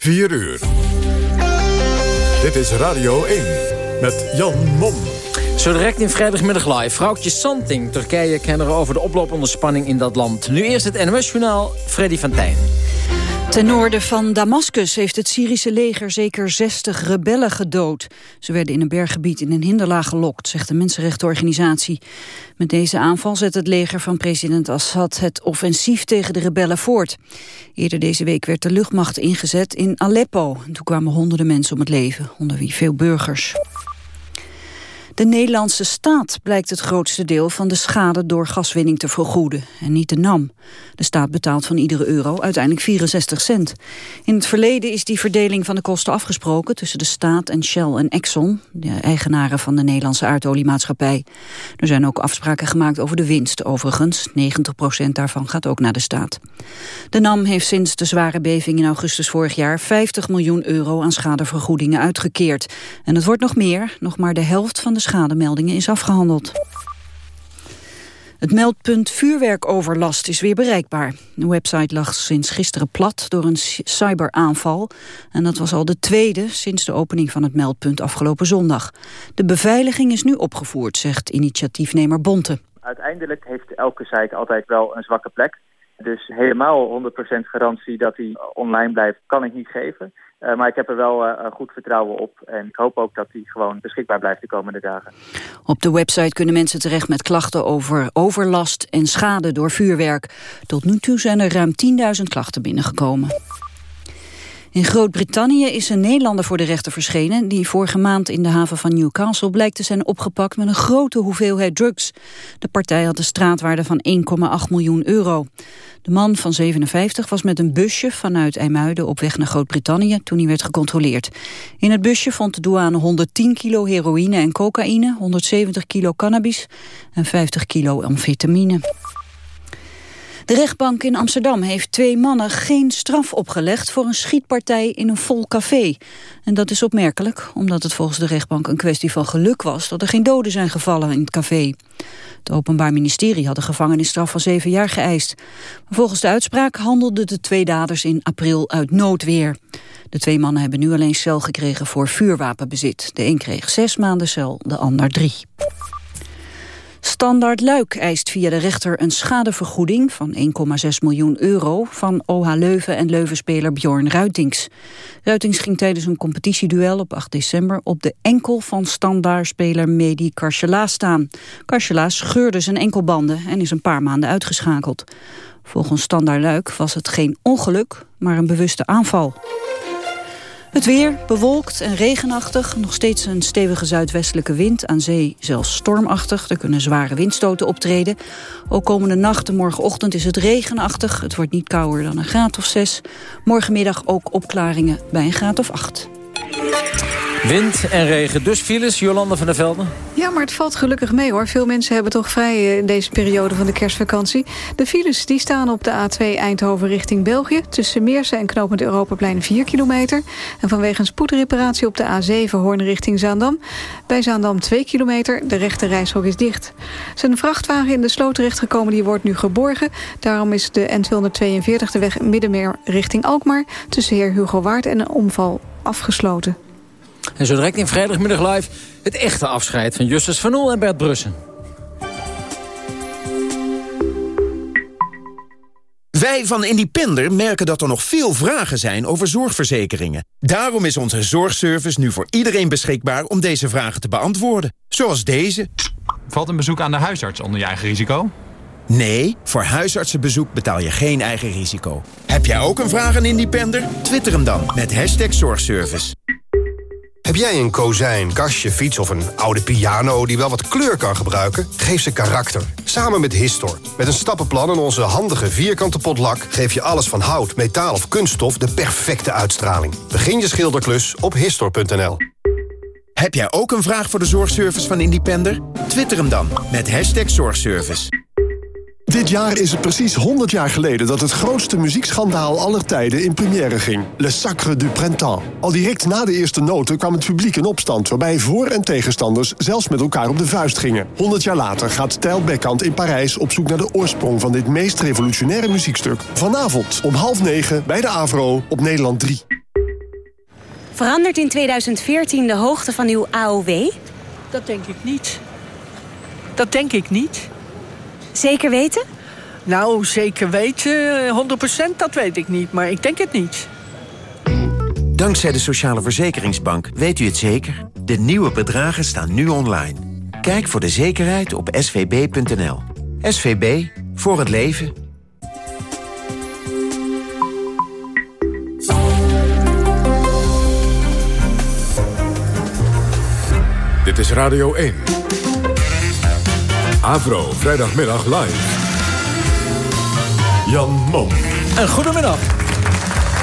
4 uur. Dit is Radio 1 met Jan Mom. Zo direct in vrijdagmiddag live. Vrouwtje Santing, Turkije kennen over de oplopende spanning in dat land. Nu eerst het NOS-journaal, Freddy van Tijn. Ten noorden van Damascus heeft het Syrische leger zeker 60 rebellen gedood. Ze werden in een berggebied in een hinderlaag gelokt, zegt de mensenrechtenorganisatie. Met deze aanval zet het leger van president Assad het offensief tegen de rebellen voort. Eerder deze week werd de luchtmacht ingezet in Aleppo. Toen kwamen honderden mensen om het leven, onder wie veel burgers. De Nederlandse staat blijkt het grootste deel van de schade door gaswinning te vergoeden en niet de NAM. De staat betaalt van iedere euro uiteindelijk 64 cent. In het verleden is die verdeling van de kosten afgesproken tussen de staat en Shell en Exxon, de eigenaren van de Nederlandse aardoliemaatschappij. Er zijn ook afspraken gemaakt over de winst overigens. 90 procent daarvan gaat ook naar de staat. De NAM heeft sinds de zware beving in augustus vorig jaar 50 miljoen euro aan schadevergoedingen uitgekeerd. En het wordt nog meer, nog maar de helft van de schademeldingen is afgehandeld. Het meldpunt vuurwerkoverlast is weer bereikbaar. De website lag sinds gisteren plat door een cyberaanval. En dat was al de tweede sinds de opening van het meldpunt afgelopen zondag. De beveiliging is nu opgevoerd, zegt initiatiefnemer Bonte. Uiteindelijk heeft elke site altijd wel een zwakke plek. Dus helemaal 100% garantie dat hij online blijft, kan ik niet geven. Uh, maar ik heb er wel uh, goed vertrouwen op. En ik hoop ook dat die gewoon beschikbaar blijft de komende dagen. Op de website kunnen mensen terecht met klachten over overlast en schade door vuurwerk. Tot nu toe zijn er ruim 10.000 klachten binnengekomen. In Groot-Brittannië is een Nederlander voor de rechter verschenen... die vorige maand in de haven van Newcastle blijkt te zijn opgepakt... met een grote hoeveelheid drugs. De partij had een straatwaarde van 1,8 miljoen euro. De man van 57 was met een busje vanuit IJmuiden op weg naar Groot-Brittannië... toen hij werd gecontroleerd. In het busje vond de douane 110 kilo heroïne en cocaïne... 170 kilo cannabis en 50 kilo amfetamine. De rechtbank in Amsterdam heeft twee mannen geen straf opgelegd voor een schietpartij in een vol café. En dat is opmerkelijk, omdat het volgens de rechtbank een kwestie van geluk was dat er geen doden zijn gevallen in het café. Het Openbaar Ministerie had een gevangenisstraf van zeven jaar geëist. Maar volgens de uitspraak handelden de twee daders in april uit noodweer. De twee mannen hebben nu alleen cel gekregen voor vuurwapenbezit. De een kreeg zes maanden cel, de ander drie. Standaard Luik eist via de rechter een schadevergoeding van 1,6 miljoen euro van OH Leuven en Leuvenspeler Bjorn Ruitings. Ruitings ging tijdens een competitieduel op 8 december op de enkel van standaardspeler Medi Karchela staan. Karchela scheurde zijn enkelbanden en is een paar maanden uitgeschakeld. Volgens Standaard Luik was het geen ongeluk, maar een bewuste aanval. Het weer bewolkt en regenachtig. Nog steeds een stevige zuidwestelijke wind. Aan zee zelfs stormachtig. Er kunnen zware windstoten optreden. Ook komende nacht en morgenochtend is het regenachtig. Het wordt niet kouder dan een graad of zes. Morgenmiddag ook opklaringen bij een graad of acht. Wind en regen, dus files, Jolanda van der Velden. Ja, maar het valt gelukkig mee hoor. Veel mensen hebben toch vrij eh, in deze periode van de kerstvakantie. De files die staan op de A2 Eindhoven richting België... tussen Meersen en Knopend Europaplein 4 kilometer. En vanwege een spoedreparatie op de A7 Hoorn richting Zaandam. Bij Zaandam 2 kilometer, de rechte reishok is dicht. Zijn vrachtwagen in de sloot terechtgekomen, die wordt nu geborgen. Daarom is de N242 de weg Middenmeer richting Alkmaar... tussen heer Hugo Waard en een omval afgesloten. En zo direct in vrijdagmiddag live het echte afscheid van Justus van Oel en Bert Brussen. Wij van Independer merken dat er nog veel vragen zijn over zorgverzekeringen. Daarom is onze zorgservice nu voor iedereen beschikbaar om deze vragen te beantwoorden. Zoals deze. Valt een bezoek aan de huisarts onder je eigen risico? Nee, voor huisartsenbezoek betaal je geen eigen risico. Heb jij ook een vraag aan Independer? Twitter hem dan met hashtag zorgservice. Heb jij een kozijn, kastje, fiets of een oude piano die wel wat kleur kan gebruiken? Geef ze karakter. Samen met Histor. Met een stappenplan en onze handige vierkante potlak... geef je alles van hout, metaal of kunststof de perfecte uitstraling. Begin je schilderklus op Histor.nl. Heb jij ook een vraag voor de zorgservice van Independer? Twitter hem dan met hashtag zorgservice. Dit jaar is het precies 100 jaar geleden dat het grootste muziekschandaal aller tijden in première ging. Le Sacre du Printemps. Al direct na de eerste noten kwam het publiek in opstand... waarbij voor- en tegenstanders zelfs met elkaar op de vuist gingen. 100 jaar later gaat Tijl Bekkant in Parijs op zoek naar de oorsprong... van dit meest revolutionaire muziekstuk. Vanavond om half negen bij de AVRO op Nederland 3. Verandert in 2014 de hoogte van uw AOW? Dat denk ik niet. Dat denk ik niet. Zeker weten? Nou, zeker weten, 100% dat weet ik niet, maar ik denk het niet. Dankzij de Sociale Verzekeringsbank weet u het zeker. De nieuwe bedragen staan nu online. Kijk voor de zekerheid op svb.nl. SVB, voor het leven. Dit is Radio 1. Avro, vrijdagmiddag live. Jan Mom. Een goedemiddag.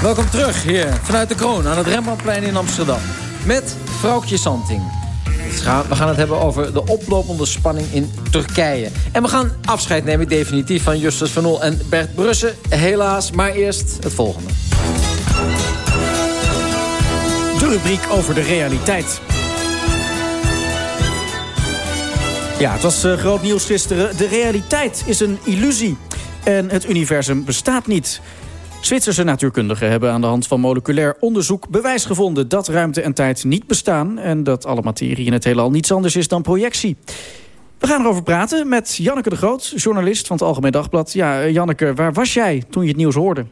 Welkom terug hier vanuit de Kroon aan het Rembrandtplein in Amsterdam. Met Vrouwtje Santing. We gaan het hebben over de oplopende spanning in Turkije. En we gaan afscheid nemen definitief van Justus van Oel en Bert Brussen. Helaas, maar eerst het volgende. De rubriek over de realiteit. Ja, het was uh, groot nieuws gisteren. De realiteit is een illusie. En het universum bestaat niet. Zwitserse natuurkundigen hebben aan de hand van moleculair onderzoek bewijs gevonden dat ruimte en tijd niet bestaan en dat alle materie in het heelal niets anders is dan projectie. We gaan erover praten met Janneke de Groot, journalist van het Algemeen Dagblad. Ja, eh, Janneke, waar was jij toen je het nieuws hoorde?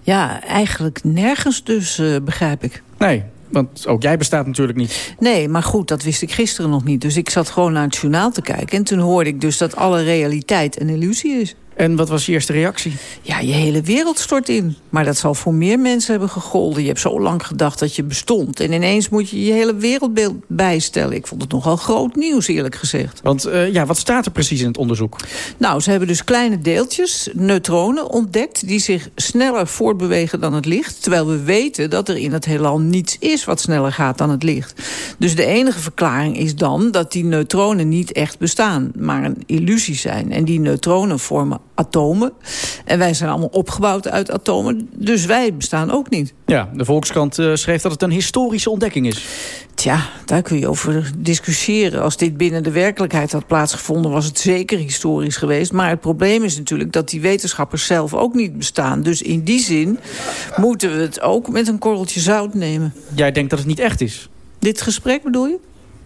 Ja, eigenlijk nergens dus, uh, begrijp ik. Nee, want ook jij bestaat natuurlijk niet. Nee, maar goed, dat wist ik gisteren nog niet. Dus ik zat gewoon naar het journaal te kijken. En toen hoorde ik dus dat alle realiteit een illusie is. En wat was je eerste reactie? Ja, je hele wereld stort in. Maar dat zal voor meer mensen hebben gegolden. Je hebt zo lang gedacht dat je bestond. En ineens moet je je hele wereldbeeld bijstellen. Ik vond het nogal groot nieuws, eerlijk gezegd. Want uh, ja, wat staat er precies in het onderzoek? Nou, ze hebben dus kleine deeltjes, neutronen, ontdekt... die zich sneller voortbewegen dan het licht. Terwijl we weten dat er in het heelal niets is wat sneller gaat dan het licht. Dus de enige verklaring is dan dat die neutronen niet echt bestaan... maar een illusie zijn. En die neutronen vormen atomen. En wij zijn allemaal opgebouwd uit atomen. Dus wij bestaan ook niet. Ja, de Volkskrant uh, schreef dat het een historische ontdekking is. Tja, daar kun je over discussiëren. Als dit binnen de werkelijkheid had plaatsgevonden... was het zeker historisch geweest. Maar het probleem is natuurlijk dat die wetenschappers zelf ook niet bestaan. Dus in die zin moeten we het ook met een korreltje zout nemen. Jij denkt dat het niet echt is? Dit gesprek bedoel je?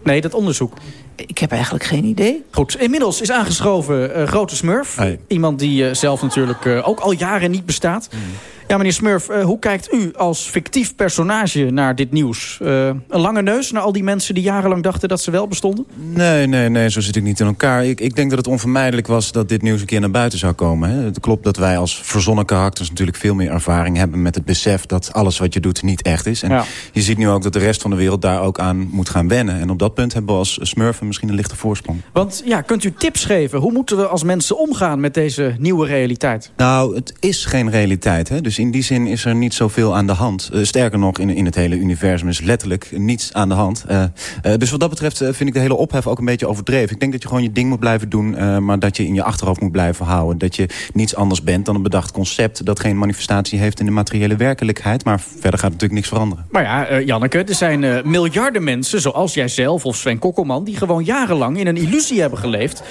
Nee, dat onderzoek. Ik heb eigenlijk geen idee. Goed, inmiddels is aangeschoven uh, Grote Smurf. Iemand die uh, zelf natuurlijk uh, ook al jaren niet bestaat. Mm. Ja, meneer Smurf, uh, hoe kijkt u als fictief personage naar dit nieuws? Uh, een lange neus naar al die mensen die jarenlang dachten dat ze wel bestonden? Nee, nee, nee, zo zit ik niet in elkaar. Ik, ik denk dat het onvermijdelijk was dat dit nieuws een keer naar buiten zou komen. Hè. Het klopt dat wij als verzonnen karakters natuurlijk veel meer ervaring hebben... met het besef dat alles wat je doet niet echt is. En ja. je ziet nu ook dat de rest van de wereld daar ook aan moet gaan wennen. En op dat punt hebben we als Smurfen misschien een lichte voorsprong. Want ja, kunt u tips geven? Hoe moeten we als mensen omgaan met deze nieuwe realiteit? Nou, het is geen realiteit, hè. Dus dus in die zin is er niet zoveel aan de hand. Uh, sterker nog, in, in het hele universum is letterlijk niets aan de hand. Uh, uh, dus wat dat betreft vind ik de hele ophef ook een beetje overdreven. Ik denk dat je gewoon je ding moet blijven doen... maar dat je in je achterhoofd moet blijven houden. Dat je niets anders bent dan een bedacht concept... dat geen manifestatie heeft in de materiële werkelijkheid. Maar verder gaat natuurlijk niks veranderen. Maar ja, Janneke, er zijn miljarden mensen... zoals jijzelf of Sven Kokkelman... die gewoon jarenlang in een illusie hebben geleefd.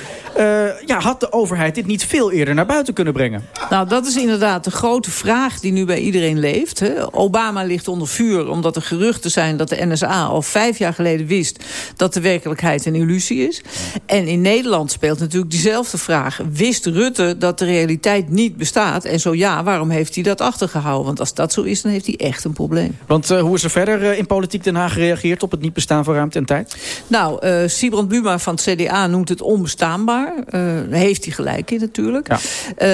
ja, had de overheid dit niet veel eerder naar buiten kunnen brengen? Nou, dat is inderdaad de grote vraag die nu bij iedereen leeft. Hè. Obama ligt onder vuur omdat er geruchten zijn dat de NSA al vijf jaar geleden wist dat de werkelijkheid een illusie is. En in Nederland speelt natuurlijk diezelfde vraag. Wist Rutte dat de realiteit niet bestaat? En zo ja, waarom heeft hij dat achtergehouden? Want als dat zo is, dan heeft hij echt een probleem. Want uh, hoe is er verder uh, in politiek Den Haag gereageerd op het niet bestaan van ruimte en tijd? Nou, uh, Sibrand Buma van het CDA noemt het onbestaanbaar. heeft hij gelijk in natuurlijk. Ja.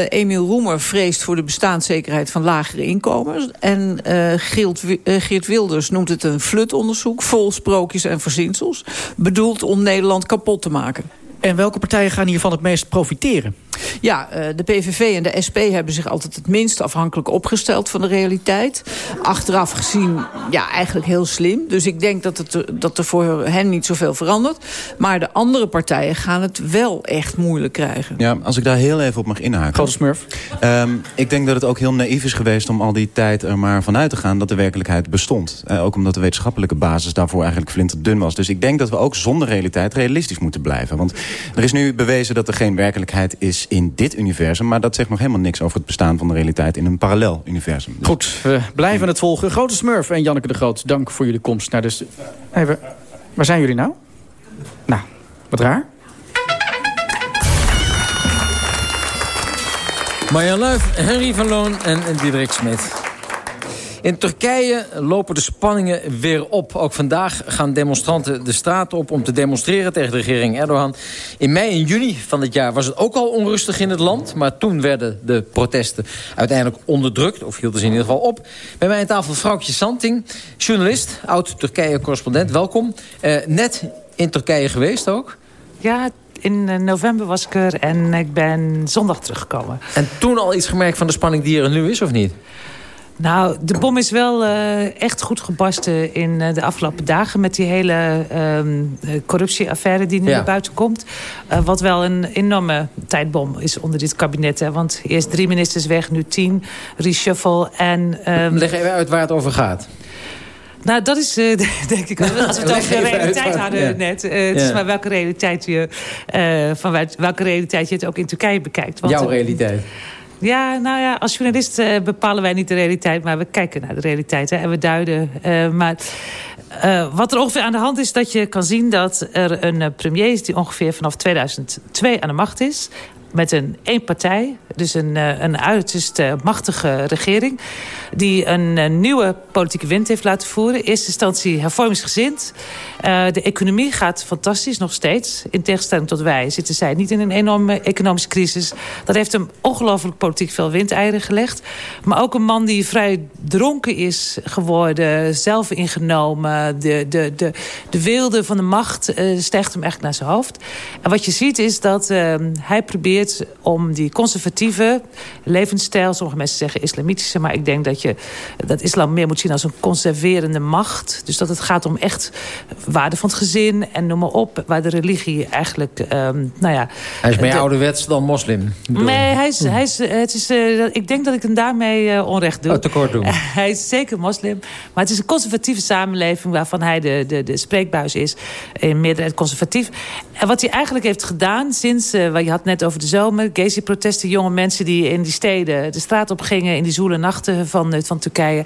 Emiel Roemer vreest voor de bestaanszekerheid van lagere inkomens. En uh, Geert, Geert Wilders noemt het een flutonderzoek... vol sprookjes en verzinsels... bedoeld om Nederland kapot te maken. En welke partijen gaan hiervan het meest profiteren? Ja, de PVV en de SP hebben zich altijd het minst afhankelijk opgesteld van de realiteit. Achteraf gezien, ja, eigenlijk heel slim. Dus ik denk dat, het, dat er voor hen niet zoveel verandert. Maar de andere partijen gaan het wel echt moeilijk krijgen. Ja, als ik daar heel even op mag inhaken. Grote smurf. Um, ik denk dat het ook heel naïef is geweest om al die tijd er maar vanuit te gaan dat de werkelijkheid bestond. Uh, ook omdat de wetenschappelijke basis daarvoor eigenlijk flinterdun was. Dus ik denk dat we ook zonder realiteit realistisch moeten blijven. Want er is nu bewezen dat er geen werkelijkheid is in dit universum. Maar dat zegt nog helemaal niks over het bestaan van de realiteit in een parallel universum. Dus Goed, we blijven het volgen. Grote Smurf en Janneke de Groot, dank voor jullie komst naar de... Even, waar zijn jullie nou? Nou, wat raar. Marjan Luif, Henry van Loon en Diederik Smit. In Turkije lopen de spanningen weer op. Ook vandaag gaan demonstranten de straat op om te demonstreren tegen de regering Erdogan. In mei en juni van dit jaar was het ook al onrustig in het land. Maar toen werden de protesten uiteindelijk onderdrukt. Of hielden ze in ieder geval op. Bij mij aan tafel Vrouwtje Santing, journalist, oud-Turkije-correspondent. Welkom. Uh, net in Turkije geweest ook? Ja, in november was ik er en ik ben zondag teruggekomen. En toen al iets gemerkt van de spanning die er nu is, of niet? Nou, de bom is wel uh, echt goed gebarsten in uh, de afgelopen dagen... met die hele uh, corruptieaffaire die nu ja. naar buiten komt. Wat wel een enorme tijdbom is onder dit kabinet. Hè? Want eerst drie ministers weg, nu tien. Reshuffle en... Um... Leg even uit waar het over gaat. Nou, dat is uh, denk ik... Als we het over de realiteit hadden ja. net. Uh, het ja. is maar welke realiteit, je, uh, van welke realiteit je het ook in Turkije bekijkt. Want, Jouw realiteit. Ja, nou ja, als journalist uh, bepalen wij niet de realiteit... maar we kijken naar de realiteit hè, en we duiden. Uh, maar uh, wat er ongeveer aan de hand is, dat je kan zien... dat er een premier is die ongeveer vanaf 2002 aan de macht is met een één partij, dus een, een uiterst machtige regering... die een, een, nieuwe politieke wind heeft laten voeren. In eerste instantie hervormingsgezind. De economie gaat fantastisch, nog steeds. In tegenstelling tot wij zitten zij niet in een enorme economische crisis. Dat heeft hem ongelooflijk politiek veel windeieren gelegd. Maar ook een man die vrij dronken is geworden, zelf ingenomen. De, de, de, de wilde van de macht uh, stijgt hem echt naar zijn hoofd. En wat je ziet is dat uh, hij probeert om die conservatieve levensstijl... sommige mensen zeggen islamitische, maar ik denk dat je dat islam meer moet zien als een conserverende macht. Dus dat het gaat om echt waarde van het gezin en noem maar op... waar de religie eigenlijk, um, nou ja... Hij is meer de, ouderwets dan moslim. Nee, hij is, hij is, het is, uh, ik denk dat ik hem daarmee uh, onrecht doe. Oh, tekort doen. hij is zeker moslim, maar het is een conservatieve samenleving... waarvan hij de, de, de spreekbuis is, in meerderheid conservatief. En wat hij eigenlijk heeft gedaan sinds, uh, wat je had net over de zomer... Gezi-protesten, jonge mensen die in die steden de straat op gingen... in die zoele nachten van, van Turkije.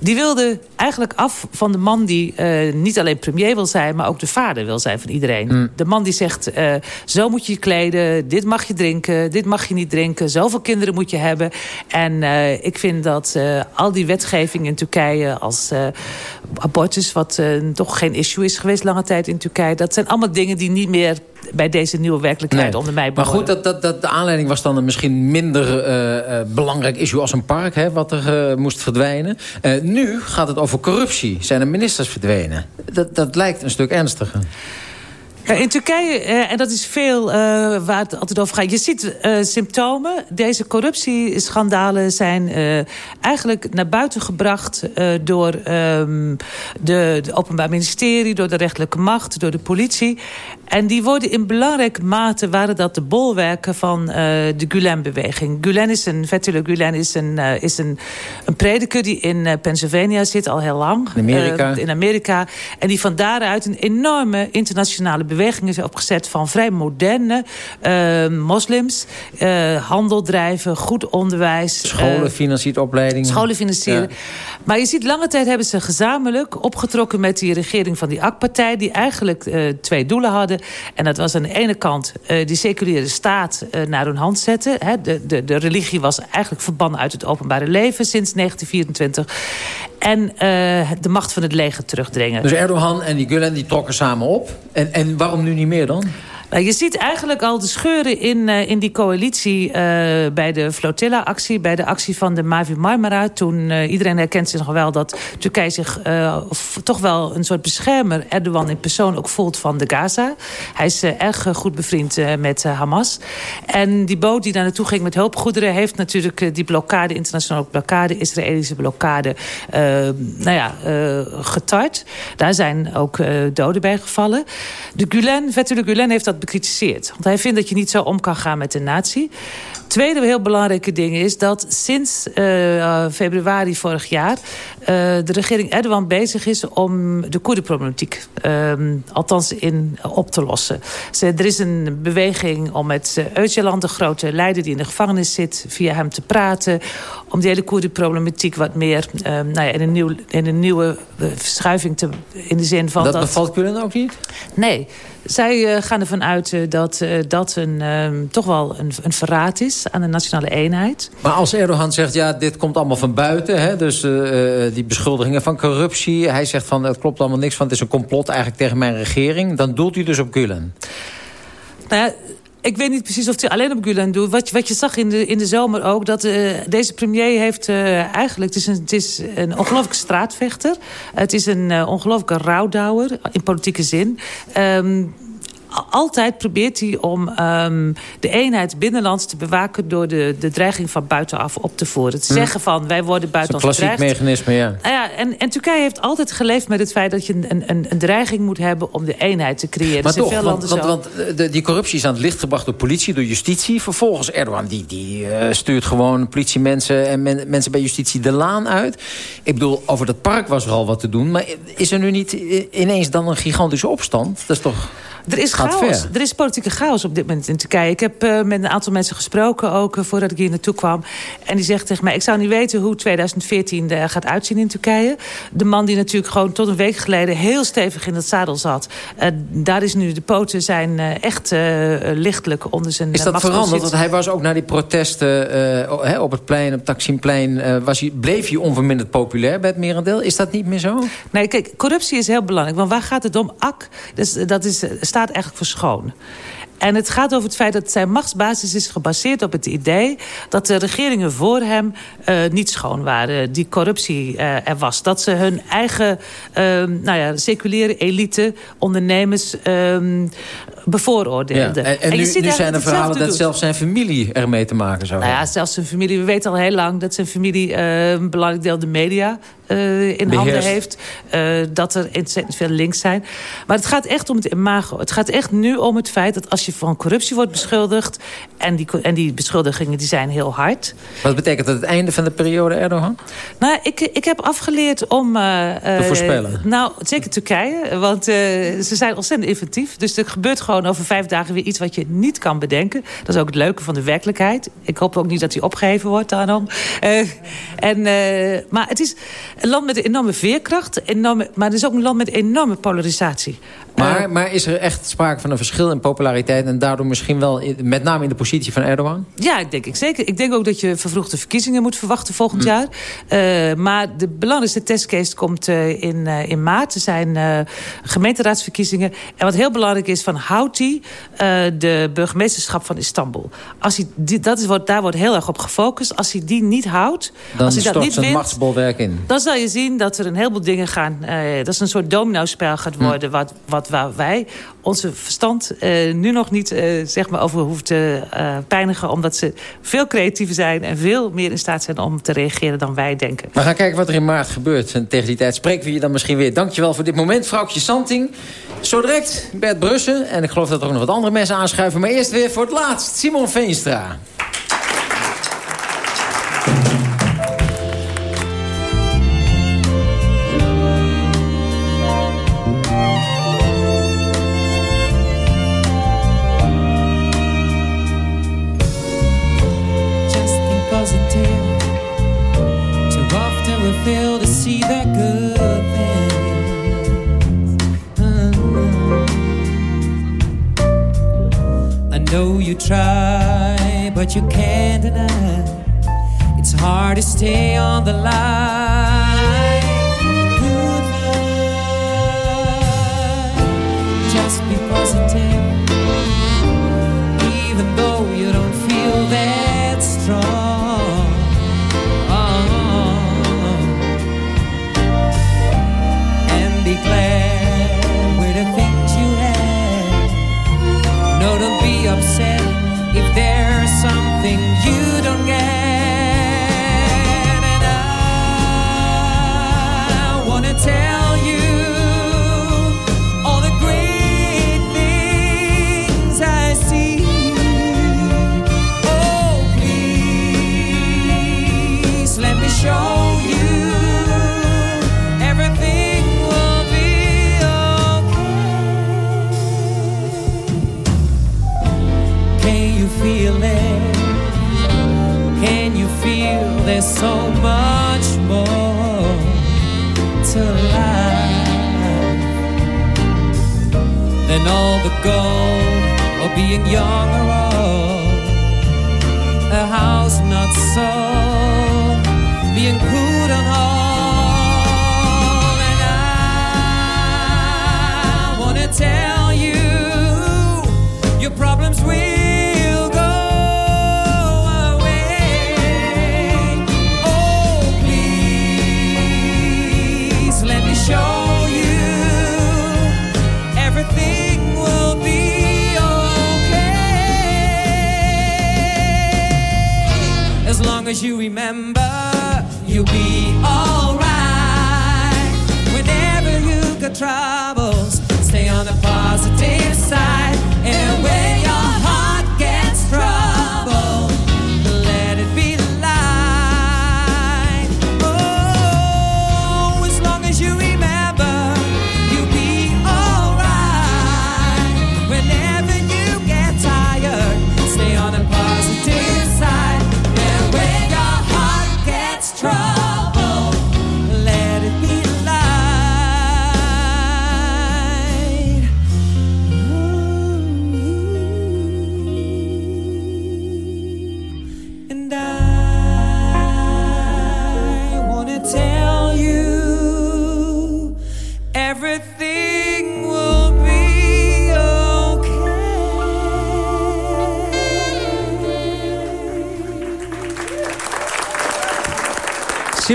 Die wilden eigenlijk af van de man die uh, niet alleen premier wil zijn... maar ook de vader wil zijn van iedereen. Mm. De man die zegt, uh, zo moet je je kleden, dit mag je drinken... dit mag je niet drinken, zoveel kinderen moet je hebben. En uh, ik vind dat al die wetgeving in Turkije als abortus... wat toch geen issue is geweest lange tijd in Turkije... dat zijn allemaal dingen die niet meer bij deze nieuwe werkelijkheid nee. onder mij Maar goed, dat, dat, dat, de aanleiding was dan een misschien minder uh, uh, belangrijk issue als een park... Hè, wat er uh, moest verdwijnen. nu gaat het over corruptie. Zijn er ministers verdwenen? Dat, dat lijkt een stuk ernstiger. In Turkije, en dat is veel uh, waar het altijd over gaat... je ziet symptomen. Deze corruptieschandalen zijn eigenlijk naar buiten gebracht... door um, de Openbaar Ministerie, door de rechterlijke macht... door de politie. En die worden in belangrijke mate... waren dat de bolwerken van de Gulen-beweging. Gulen is een, Fethullah Gulen is, een, is een, een prediker... die in Pennsylvania zit al heel lang. In Amerika. in Amerika. En die van daaruit een enorme internationale beweging is opgezet van vrij moderne moslims. Handel drijven, goed onderwijs. Scholen financiert opleidingen. Scholen financieren. Ja. Maar je ziet, lange tijd hebben ze gezamenlijk opgetrokken met die regering van die AK-partij... die eigenlijk twee doelen hadden. En dat was aan de ene kant die seculiere staat naar hun hand zetten. Hè. De, de, de religie was eigenlijk verbannen uit het openbare leven sinds 1924 en uh, de macht van het leger terugdringen. Dus Erdogan en die Gulen die trokken samen op. En, en waarom nu niet meer dan? Nou, je ziet eigenlijk al de scheuren in, uh, in die coalitie uh, bij de flotilla-actie. Bij de actie van de Mavi Marmara. Toen uh, iedereen herkent zich nog wel dat Turkije zich toch wel een soort beschermer... Erdogan in persoon ook voelt van de Gaza. Hij is erg goed bevriend met Hamas. En die boot die daar naartoe ging met hulpgoederen... heeft natuurlijk die blokkade, internationale blokkade... Israëlische blokkade, nou ja, getart. Daar zijn ook doden bij gevallen. De Gulen, Fethullah Gulen heeft dat bekritiseerd. Want hij vindt dat je niet zo om kan gaan met de natie. tweede heel belangrijke ding is dat sinds uh, februari vorig jaar... Uh, de regering Erdogan bezig is om de Koerdenproblematiek... Uh, althans in, op te lossen. Ze, er is een beweging om met Öcalan, de grote leider die in de gevangenis zit... via hem te praten, om die hele Koerdenproblematiek wat meer... nou ja, in, een nieuw, in een nieuwe verschuiving te, in de zin van... Dat, dat bevalt Gulen ook niet? Nee. Zij uh, gaan ervan uit uh, dat uh, dat een, um, toch wel een, een, verraad is aan de nationale eenheid. Maar als Erdogan zegt, ja, dit komt allemaal van buiten... Hè, dus die beschuldigingen van corruptie... hij zegt van, het klopt allemaal niks van... het is een complot eigenlijk tegen mijn regering... dan doelt u dus op Gulen. Nou ja, ik weet niet precies of hij alleen op Gulen doet. Wat, wat je zag in de, in de zomer ook, dat uh, deze premier heeft uh, eigenlijk... Het is, een, het is een ongelooflijke straatvechter. Het is een uh, ongelooflijke rouwdouwer, in politieke zin. Um, altijd probeert hij om um, de eenheid binnenlands te bewaken... door de, de dreiging van buitenaf op te voeren. Te hm. zeggen van, wij worden buitenlands bedreigd. klassiek mechanisme, ja. Nou ja en, en Turkije heeft altijd geleefd met het feit... dat je een, een, een dreiging moet hebben om de eenheid te creëren. Maar toch, want, want, want de, die corruptie is aan het licht gebracht door politie, door justitie. Vervolgens Erdogan, die, die uh, stuurt gewoon politiemensen... en men, mensen bij justitie de laan uit. Ik bedoel, over dat park was er al wat te doen. Maar is er nu niet ineens dan een gigantische opstand? Dat is toch... Er is chaos. Er is politieke chaos op dit moment in Turkije. Ik heb uh, met een aantal mensen gesproken, ook uh, voordat ik hier naartoe kwam. En die zegt tegen mij, ik zou niet weten hoe 2014 uh, gaat uitzien in Turkije. De man die natuurlijk gewoon tot een week geleden heel stevig in het zadel zat. daar is nu, de poten zijn echt lichtelijk onder zijn Is dat veranderd? Want hij was ook naar die protesten op het plein, op Taksimplein. was hij, bleef hij onverminderd populair bij het merendeel? Is dat niet meer zo? Nee, kijk, corruptie is heel belangrijk. Want waar gaat het om? AK, dus, dat is, staat eigenlijk voor schoon. En het gaat over het feit dat zijn machtsbasis is gebaseerd op het idee... dat de regeringen voor hem uh, niet schoon waren. Die corruptie uh, er was. Dat ze hun eigen uh, nou ja, seculiere elite, ondernemers... bevooroordeelden. Ja, en, en, en, nu, nu zijn er verhalen dat zelfs zijn familie ermee te maken zou nou hebben. Ja, zelfs zijn familie. We weten al heel lang dat zijn familie een belangrijk deel de media uh, in handen heeft. Uh, dat er ontzettend veel links zijn. Maar het gaat echt om het imago. Het gaat echt nu om het feit dat als je van corruptie wordt beschuldigd... en die, en die beschuldigingen die zijn heel hard. Wat betekent dat het einde van de periode Erdogan? Nou, ik, ik heb afgeleerd om... Te voorspellen? Nou, zeker Turkije. Want ze zijn ontzettend inventief. Dus er gebeurt gewoon over vijf dagen weer iets wat je niet kan bedenken. Dat is ook het leuke van de werkelijkheid. Ik hoop ook niet dat hij opgeheven wordt daarom. en, maar het is een land met enorme veerkracht. Enorme, maar het is ook een land met enorme polarisatie. Maar, uh, maar is er echt sprake van een verschil in populariteit... en daardoor misschien wel met name in de positie van Erdogan? Ja, ik denk ik zeker. Ik denk ook dat je vervroegde verkiezingen moet verwachten volgend hm. jaar. Uh, maar de belangrijkste testcase komt uh, in, in maart. Er zijn gemeenteraadsverkiezingen. En wat heel belangrijk is, van houdt hij de burgemeesterschap van Istanbul? Als hij, die, dat is, wordt, daar wordt heel erg op gefocust. Als hij die niet houdt, dan als hij dat niet wint, machtsbolwerk in. Dan zal je zien dat er een heleboel dingen gaan... dat is een soort domino-spel gaat hm. worden... Wat, wat waar wij onze verstand uh, nu nog niet uh, zeg maar over hoeven te uh, pijnigen. Omdat ze veel creatiever zijn en veel meer in staat zijn om te reageren dan wij denken. We gaan kijken wat er in maart gebeurt. En tegen die tijd spreken we je dan misschien weer. Dankjewel voor dit moment, vrouwtje Santing. Zo direct Bert Brussen. En ik geloof dat er ook nog wat andere mensen aanschuiven. Maar eerst weer voor het laatst, Simon Veenstra. Try, but you can't deny it's hard to stay on the line. Gold. Or being young as you remember, you'll be alright. Whenever you got troubles, stay on the positive side. And when your heart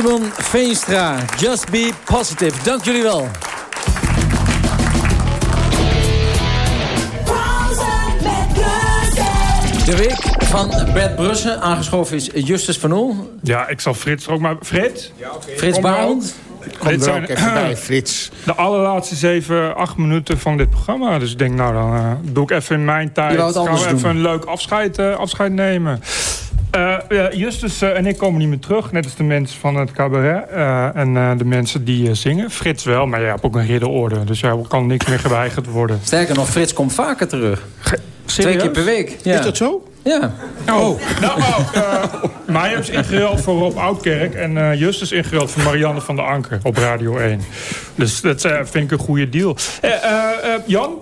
Simon Veenstra, Just Be Positive. Dank jullie wel. De week van Bert Brussen. Aangeschoven is Justus van Oel. Ja, ik zal Frits ook maar... Frits? Frits Kom maar Barend. op. Dit zijn Frits. De allerlaatste 7, 8 minuten van dit programma. Dus ik denk, nou, dan eh, doe ik even in mijn tijd. Je wou het Gaan we even doen. een leuk afscheid, eh, afscheid nemen. Eh, ja, Justus eh, en ik komen niet meer terug. Net als de mensen van het cabaret. eh, en eh, de mensen die eh, zingen. Frits wel, maar jij hebt ook een ridderorde. Dus jij kan niks meer geweigerd worden. Sterker nog, Frits komt vaker terug. Twee keer per week. Ja. Is dat zo? Ja. Oh, nou, oh, hebben ze ingeruild voor Rob Oudkerk... en eh, Justus ingeruild voor Marianne van der Anker op Radio 1. Dus dat eh, vind ik een goede deal. Eh, eh, eh, Jan?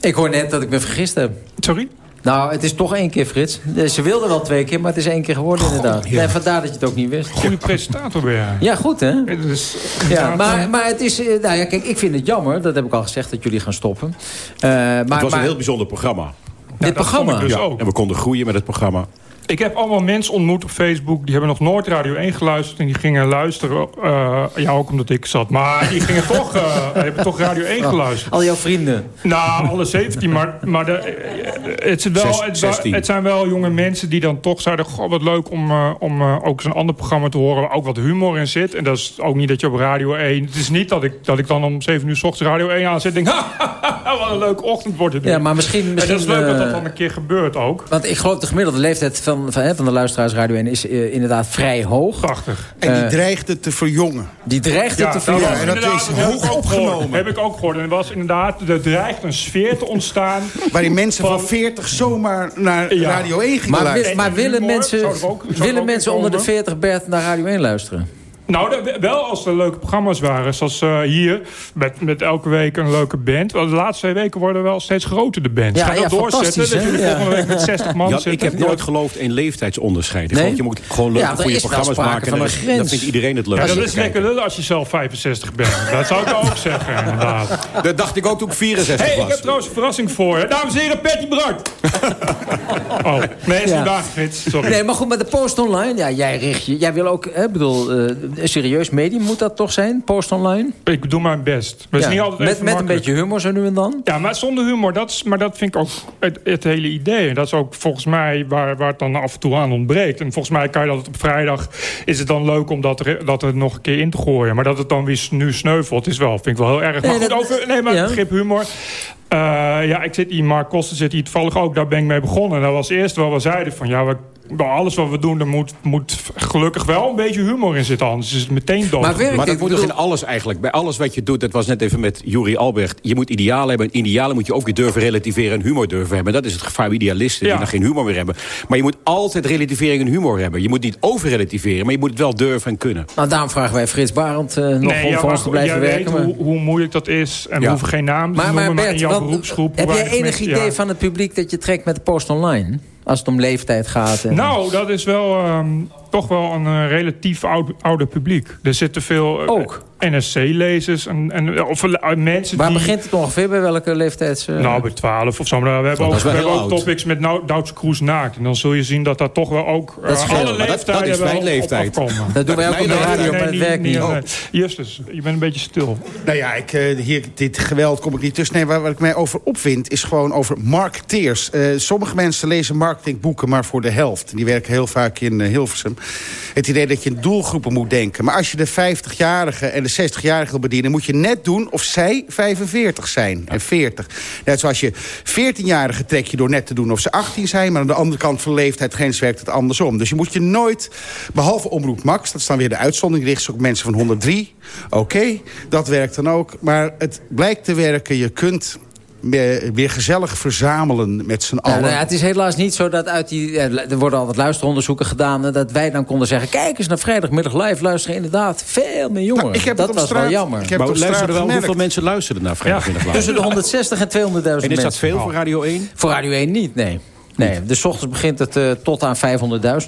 Ik hoor net dat ik me vergist heb. Sorry? Nou, het is toch één keer, Frits. Ze wilde wel twee keer, maar het is één keer geworden inderdaad. ja. Nee, vandaar dat je het ook niet wist. Goede presentator ben jij. Ja, goed hè? Dus, Ja, maar, maar het is... eh, Nou ja, kijk, ik vind het jammer. Dat heb ik al gezegd, dat jullie gaan stoppen. Eh, maar, het was maar, een heel bijzonder programma. Dit programma? dus ja, ook. En we konden groeien met het programma. Ik heb allemaal mensen ontmoet op Facebook... die hebben nog nooit Radio 1 geluisterd... en die gingen luisteren. eh, ja, ook omdat ik zat. Maar die gingen toch, eh, hebben toch Radio 1 geluisterd. Al jouw vrienden. Nou, alle 17, maar, maar de, eh, het, is wel, het, 16. het zijn wel jonge mensen die dan toch zeiden... Goh, wat leuk om, eh, om ook eens een ander programma te horen... waar ook wat humor in zit. En dat is ook niet dat je op Radio 1... Het is niet dat ik, dat ik dan om 7 uur s ochtends Radio 1 aanzet... en denk, "Ha, wat een leuke ochtend wordt het. Ja, maar misschien- En dat is misschien, leuk dat dat dan een keer gebeurt ook. Want ik geloof de gemiddelde leeftijd van, van, hè, van de luisteraars Radio 1 is eh, inderdaad vrij hoog. Prachtig. En die Eh, dreigde te verjongen. Die dreigde te dat verjongen. en dat is heb ik hoog ook gehoord. opgenomen. Heb ik ook gehoord. En er was inderdaad, er dreigt een sfeer te ontstaan. Waarin mensen van 40 zomaar naar Ja. Radio 1 gingen Maar, luisteren. maar willen humor, mensen, willen mensen onder de komen? 40 Bert naar Radio 1 luisteren? Nou, wel als er leuke programma's waren. Zoals eh, hier, met, met elke week een leuke band. Want De laatste twee weken worden wel steeds groter, de bands. Ja, Ga dat ja, doorzetten, fantastisch, dat jullie volgende week met 60 man Ja, zitten. ik heb nooit geloofd in leeftijdsonderscheid. Ik Nee? je moet gewoon leuke, Ja, goede programma's maken. van en een dan- grens. Vindt iedereen het leuk. Ja, dat is lekker lullen als je zelf 65 bent. Dat zou ik ook zeggen, inderdaad. Dat dacht ik ook toen ik 64 hey, was. ik heb trouwens een verrassing voor je. Dames en heren, Patty Bart. oh, nee, is Ja. niet waar, Frits. Sorry. Nee, maar goed, met de post online. Ja, jij richt je. Jij wil ook, hè, bedoel, eh, serieus medium moet dat toch zijn? Post online? Ik doe mijn best. Ja, is niet altijd met, met een beetje humor zo nu en dan? Ja, maar zonder humor, dat is, maar dat vind ik ook het, het hele idee. En dat is ook volgens mij waar, waar het dan af en toe aan ontbreekt. En volgens mij kan je dat op vrijdag... is het dan leuk om dat er, dat er nog een keer in te gooien. Maar dat het dan weer nu sneuvelt, is wel, vind ik wel heel erg. Nee, goed, over, nee, maar ja. begrip humor... Eh, ja, ik zit hier, Mark Koster zit hier toevallig ook. Daar ben ik mee begonnen. En dat was eerst wel, we zeiden van... ja, we, bij alles wat we doen, er moet, moet gelukkig wel een beetje humor in zitten. Anders is het meteen dood. Maar, dat moet toch in alles eigenlijk. Bij alles wat je doet, dat was net even met Juri Albrecht. Je moet idealen hebben. En idealen moet je ook weer durven relativeren en humor durven hebben. Dat is het gevaar bij idealisten die dan geen humor meer hebben. Maar je moet altijd relativering en humor hebben. Je moet niet overrelativeren, maar je moet het wel durven en kunnen. Nou, daarom vragen wij Frits Barend uh, nog nee, om ja, voor ons te blijven jij werken. weet hoe, hoe moeilijk dat is. En we hoeven geen naam te maar, maar noemen, maar Bert, in jouw wat- beroepsgroep... heb jij enig idee ja. van het publiek dat je trekt met de post online? Als het om leeftijd gaat. En... Nou, dat is wel ehm, toch wel een eh, relatief oud, ouder publiek. Er zitten veel eh, NSC-lezers en, en, of eh, mensen Waar die... begint het ongeveer? Bij welke leeftijds... eh? Nou, bij 12 of zo. Maar we hebben ook, we hebben topics met nou, Duitse Kroes naakt. En dan zul je zien dat dat toch wel ook eh, Dat is veel, alle dat- leeftijden dat is mijn leeftijd. op. Dat doen wij ook op de radio, maar het werkt niet. Justus, je bent een beetje stil. Nou ja, ik, eh, hier, dit geweld kom ik niet tussen. Nee, waar, waar ik mij over opwind is gewoon over marketeers. Eh, sommige mensen lezen marketingboeken maar voor de helft. Die werken heel vaak in eh, Hilversum. Het idee dat je in doelgroepen moet denken. Maar als je de 50-jarigen en de 60-jarigen wil bedienen... moet je net doen of zij 45 zijn en 40. Net zoals je 14-jarigen trek je door net te doen of ze 18 zijn... maar aan de andere kant van de leeftijdsgrens werkt het andersom. Dus je moet je nooit, behalve Omroep Max... dat is dan weer de uitzondering, richt zich op mensen van 103. Oké, dat werkt dan ook. Maar het blijkt te werken, je kunt... Weer, weer gezellig verzamelen met z'n Ja, allen. nou ja, het is helaas niet zo dat uit die... Er worden altijd luisteronderzoeken gedaan... en dat wij dan konden zeggen... kijk eens naar vrijdagmiddag live luisteren. Inderdaad, veel meer jongeren. ik heb dat was straat- wel jammer. ik heb Maar het op luisteren straat wel gemerkt. hoeveel mensen luisterden naar vrijdagmiddag live? Tussen de 160 en 200.000 mensen. En is dat veel voor Radio 1? Voor Radio 1 niet, nee. Nee, dus ochtends begint het eh, tot aan 500.000,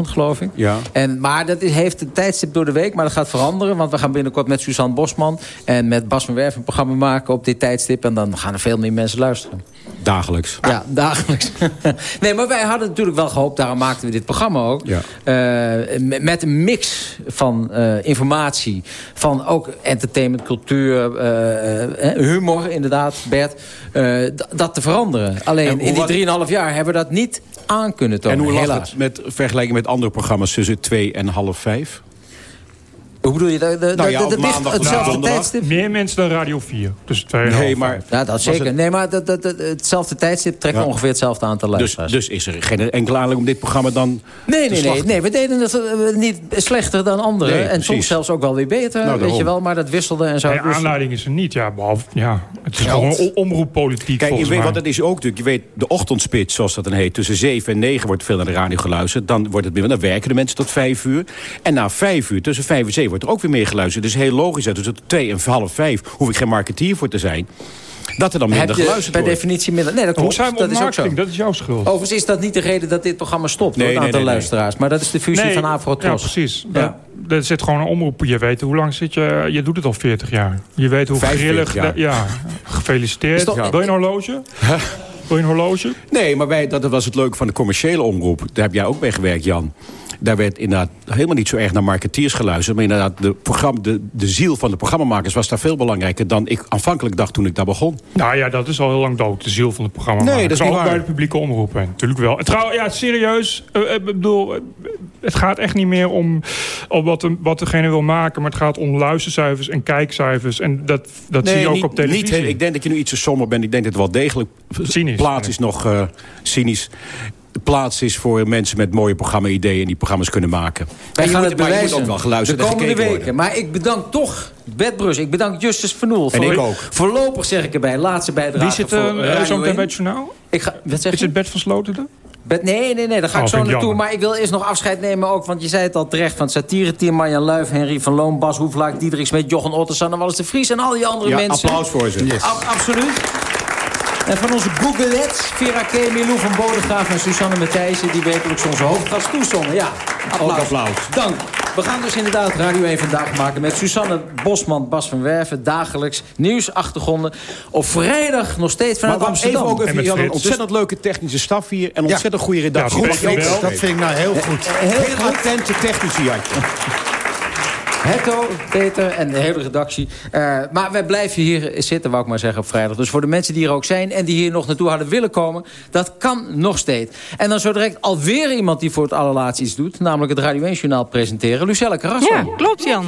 geloof ik. Ja. En, maar dat is, heeft een tijdstip door de week, maar dat gaat veranderen. Want we gaan binnenkort met Suzanne Bosman en met Bas van Werf een programma maken op dit tijdstip. En dan gaan er veel meer mensen luisteren. Dagelijks. Ja, dagelijks. nee, maar wij hadden natuurlijk wel gehoopt, daarom maakten we dit programma ook. Ja. eh, met- een mix van eh, informatie, van ook entertainment, cultuur, humor inderdaad, Bert. dat te veranderen. Alleen in die 3,5 jaar hebben we dat niet aan kunnen tonen, En hoe lag het met vergelijking met andere programma's tussen 2 en half 5? Hoe bedoel je? De, de, Nou ja, de- op de- ligt maandag of hetzelfde tijdstip? Meer mensen dan Radio 4. Dus twee en een Nee, half, maar- vijf. Ja, dat zeker. het- Nee, maar dat, dat, dat- hetzelfde tijdstip trekt Ja. ongeveer hetzelfde aantal Dus, luisteraars. dus is er geen enkele aanleiding om dit programma dan Nee, te nee, nee, nee. We deden het eh, niet slechter dan anderen. Nee, en soms zelfs ook wel weer beter, Nou, weet je wel. Maar dat wisselde en zo. Nee, Dus- aanleiding is er niet. Ja, behalve, ja, het is Geld. gewoon omroeppolitiek Kijk, je weet wat het is ook natuurlijk. Je weet, de ochtendspits, zoals dat dan heet... tussen 7 en 9 wordt veel naar de radio geluisterd. Dan, wordt het dan werken de mensen tot 5 uur. En na 5 uur, tussen 5 en 7, wordt er ook weer meer geluisterd. Dus heel logisch dat tussen 2 en half 5... hoef ik geen marketeer voor te zijn... dat er dan minder geluisterd per wordt. definitie minder... Nee, dat Hoe klopt. dat op is ook zo. marketing? Dat is jouw schuld. Overigens is dat niet de reden dat dit programma stopt, Nee, hoor, het nee, aantal nee, nee. luisteraars. Maar dat is de fusie Nee, van Afro Ja, precies. Ja. Dat- Er zit gewoon een omroep. Je weet hoe lang zit je... Je doet het al 40 jaar. Je weet hoe 45 grillig... jaar. Ja, gefeliciteerd. Is Wil je een horloge? Wil je een horloge? Nee, maar wij, dat was het leuke van de commerciële omroep. Daar heb jij ook bij gewerkt, Jan. Daar werd inderdaad helemaal niet zo erg naar marketeers geluisterd. Maar inderdaad, de, programma, de, de ziel van de programmamakers was daar veel belangrijker... dan ik aanvankelijk dacht toen ik daar begon. Nou ja, dat is al heel lang dood. De ziel van het programma. Nee, dat is niet waar. bij de publieke omroepen. Natuurlijk wel. En Trouw, ja, serieus. eh, eh, Ik bedoel, eh, het gaat echt niet meer om, om wat, de- wat degene wil maken. Maar het gaat om luistercijfers en kijkcijfers. En dat, dat zie je ook niet, op televisie. Niet, ik denk dat je nu iets te somber bent. Ik denk dat het wel degelijk Cynisch, plaats is nog cynisch. Plaats is voor mensen met mooie programma-ideeën... en die programma's kunnen maken. Wij En gaan moet- het maar je bewijzen moet ook wel geluisterd de en komende weken. worden. Maar ik bedank toch Bert Brus. Ik bedank Justus Vernoel. En voor, ik ook. Voorlopig zeg ik erbij. Laatste bijdrage Wie zit voor er zo meteen 1. bij het journaal? Ik ga, wat zeg Is het Bert van Sloteren? Bet- nee, nee, nee, daar ga Oh, ik zo vind ik naartoe. jammer. Maar ik wil eerst nog afscheid nemen ook. Want je zei het al terecht. Van het satire-team Marjan Luif, Henry van Loon, Bas Hoeflaak, Diederik Smet, Jochen Otters, Sanne Wallis de Vries en al die andere Ja, mensen. applaus voor ze. Ab- absoluut. En van onze Googleets, Vera K, Milou van Bodegraaf en Susanne Matthijssen... die wekelijks onze hoofdgast toezongen. Ja, applaus. Ook applaus. Dank. We gaan dus inderdaad Radio 1 vandaag maken met Susanne Bosman, Bas van Werven. Dagelijks nieuws, achtergronden. Op vrijdag nog steeds vanuit Maar Amsterdam. even ook even, met Jan, een ontzettend leuke technische staf hier... en ontzettend goede redactie. Ja, je Dat vind ik nou heel goed. Heel Heel goed. attente technici had je. Hetto, Peter en de hele redactie. Uh, maar wij blijven hier zitten, wou ik maar zeggen, op vrijdag. Dus voor de mensen die er ook zijn en die hier nog naartoe hadden willen komen... dat kan nog steeds. En dan zo direct alweer iemand die voor het allerlaatst iets doet... namelijk het Radio 1-journaal presenteren. Lucelle Carrasso. Ja, klopt Jan.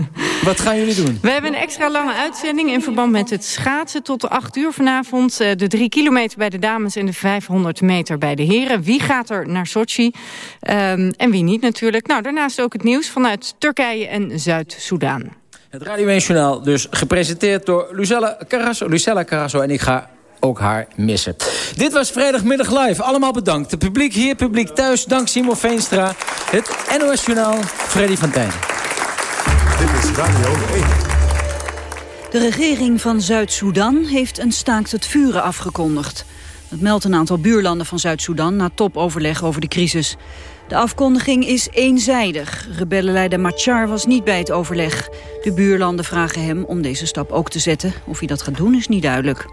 Wat gaan jullie doen? We hebben een extra lange uitzending in verband met het schaatsen... tot de 8 uur vanavond. Uh, de 3 kilometer bij de dames en de 500 meter bij de heren. Wie gaat er naar Sochi? Um, en wie niet natuurlijk. Nou, daarnaast ook het nieuws vanuit Turkije en Zuid-Soedan. Het Radio 1 Journaal dus gepresenteerd door Lucella Carrasso, Lucella Carrasso en ik ga ook haar missen. Dit was vrijdagmiddag live. Allemaal bedankt. Het publiek hier, publiek thuis. Dank Simon Veenstra. Het NOS Journaal, Freddy van Tijn. Dit is Radio 1. De regering van Zuid-Soedan heeft een staakt het vuren afgekondigd. Dat meldt een aantal buurlanden van Zuid-Soedan na topoverleg over de crisis. De afkondiging is eenzijdig. Rebellenleider Machar was niet bij het overleg. De buurlanden vragen hem om deze stap ook te zetten. Of hij dat gaat doen is niet duidelijk.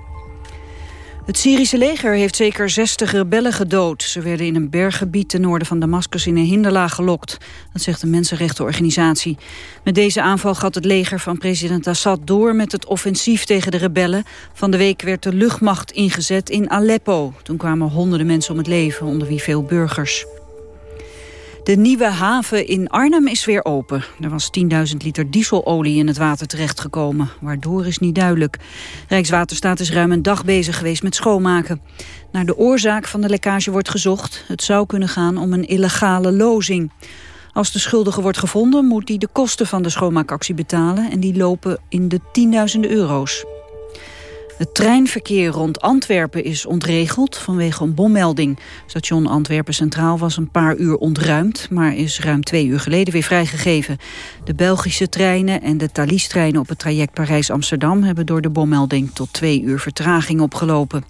Het Syrische leger heeft zeker 60 rebellen gedood. Ze werden in een berggebied ten noorden van Damascus in een hinderlaag gelokt. Dat zegt een mensenrechtenorganisatie. Met deze aanval gaat het leger van president Assad door met het offensief tegen de rebellen. Van de week werd de luchtmacht ingezet in Aleppo. Toen kwamen honderden mensen om het leven, onder wie veel burgers. De nieuwe haven in Arnhem is weer open. Er was 10.000 liter dieselolie in het water terechtgekomen. Waardoor is niet duidelijk. Rijkswaterstaat is ruim een dag bezig geweest met schoonmaken. Naar de oorzaak van de lekkage wordt gezocht. Het zou kunnen gaan om een illegale lozing. Als de schuldige wordt gevonden, moet hij de kosten van de schoonmaakactie betalen... en die lopen in de tienduizenden euro's. Het treinverkeer rond Antwerpen is ontregeld vanwege een bommelding. Station Antwerpen Centraal was een paar uur ontruimd... maar is ruim twee uur geleden weer vrijgegeven. De Belgische treinen en de Thalys-treinen op het traject Parijs-Amsterdam... hebben door de bommelding tot twee uur vertraging opgelopen.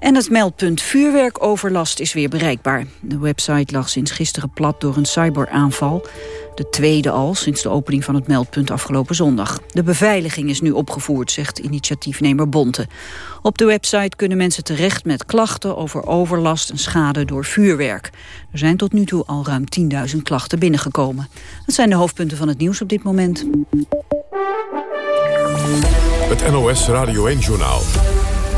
En het meldpunt vuurwerkoverlast is weer bereikbaar. De website lag sinds gisteren plat door een cyberaanval. De tweede al, sinds de opening van het meldpunt afgelopen zondag. De beveiliging is nu opgevoerd, zegt initiatiefnemer Bonte. Op de website kunnen mensen terecht met klachten over overlast en schade door vuurwerk. Er zijn tot nu toe al ruim 10.000 klachten binnengekomen. Dat zijn de hoofdpunten van het nieuws op dit moment. Het NOS Radio 1-journaal.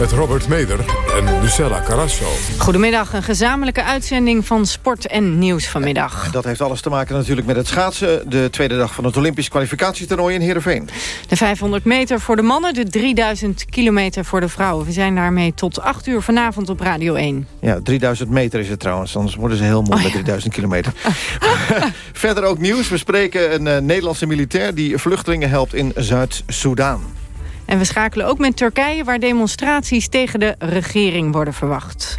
Met Robert Meder en Lucella Carrasso. Goedemiddag, een gezamenlijke uitzending van Sport en Nieuws vanmiddag. Dat heeft alles te maken natuurlijk met het schaatsen. De tweede dag van het Olympisch kwalificatietoernooi in Heerenveen. De 500 meter voor de mannen, de 3000 kilometer voor de vrouwen. We zijn daarmee tot 8 uur vanavond op Radio 1. Ja, 3000 meter is het trouwens. Anders worden ze heel mooi Oh, met 3000 kilometer. Verder ook nieuws. We spreken een uh, Nederlandse militair... die vluchtelingen helpt in Zuid-Soedan. En we schakelen ook met Turkije... waar demonstraties tegen de regering worden verwacht.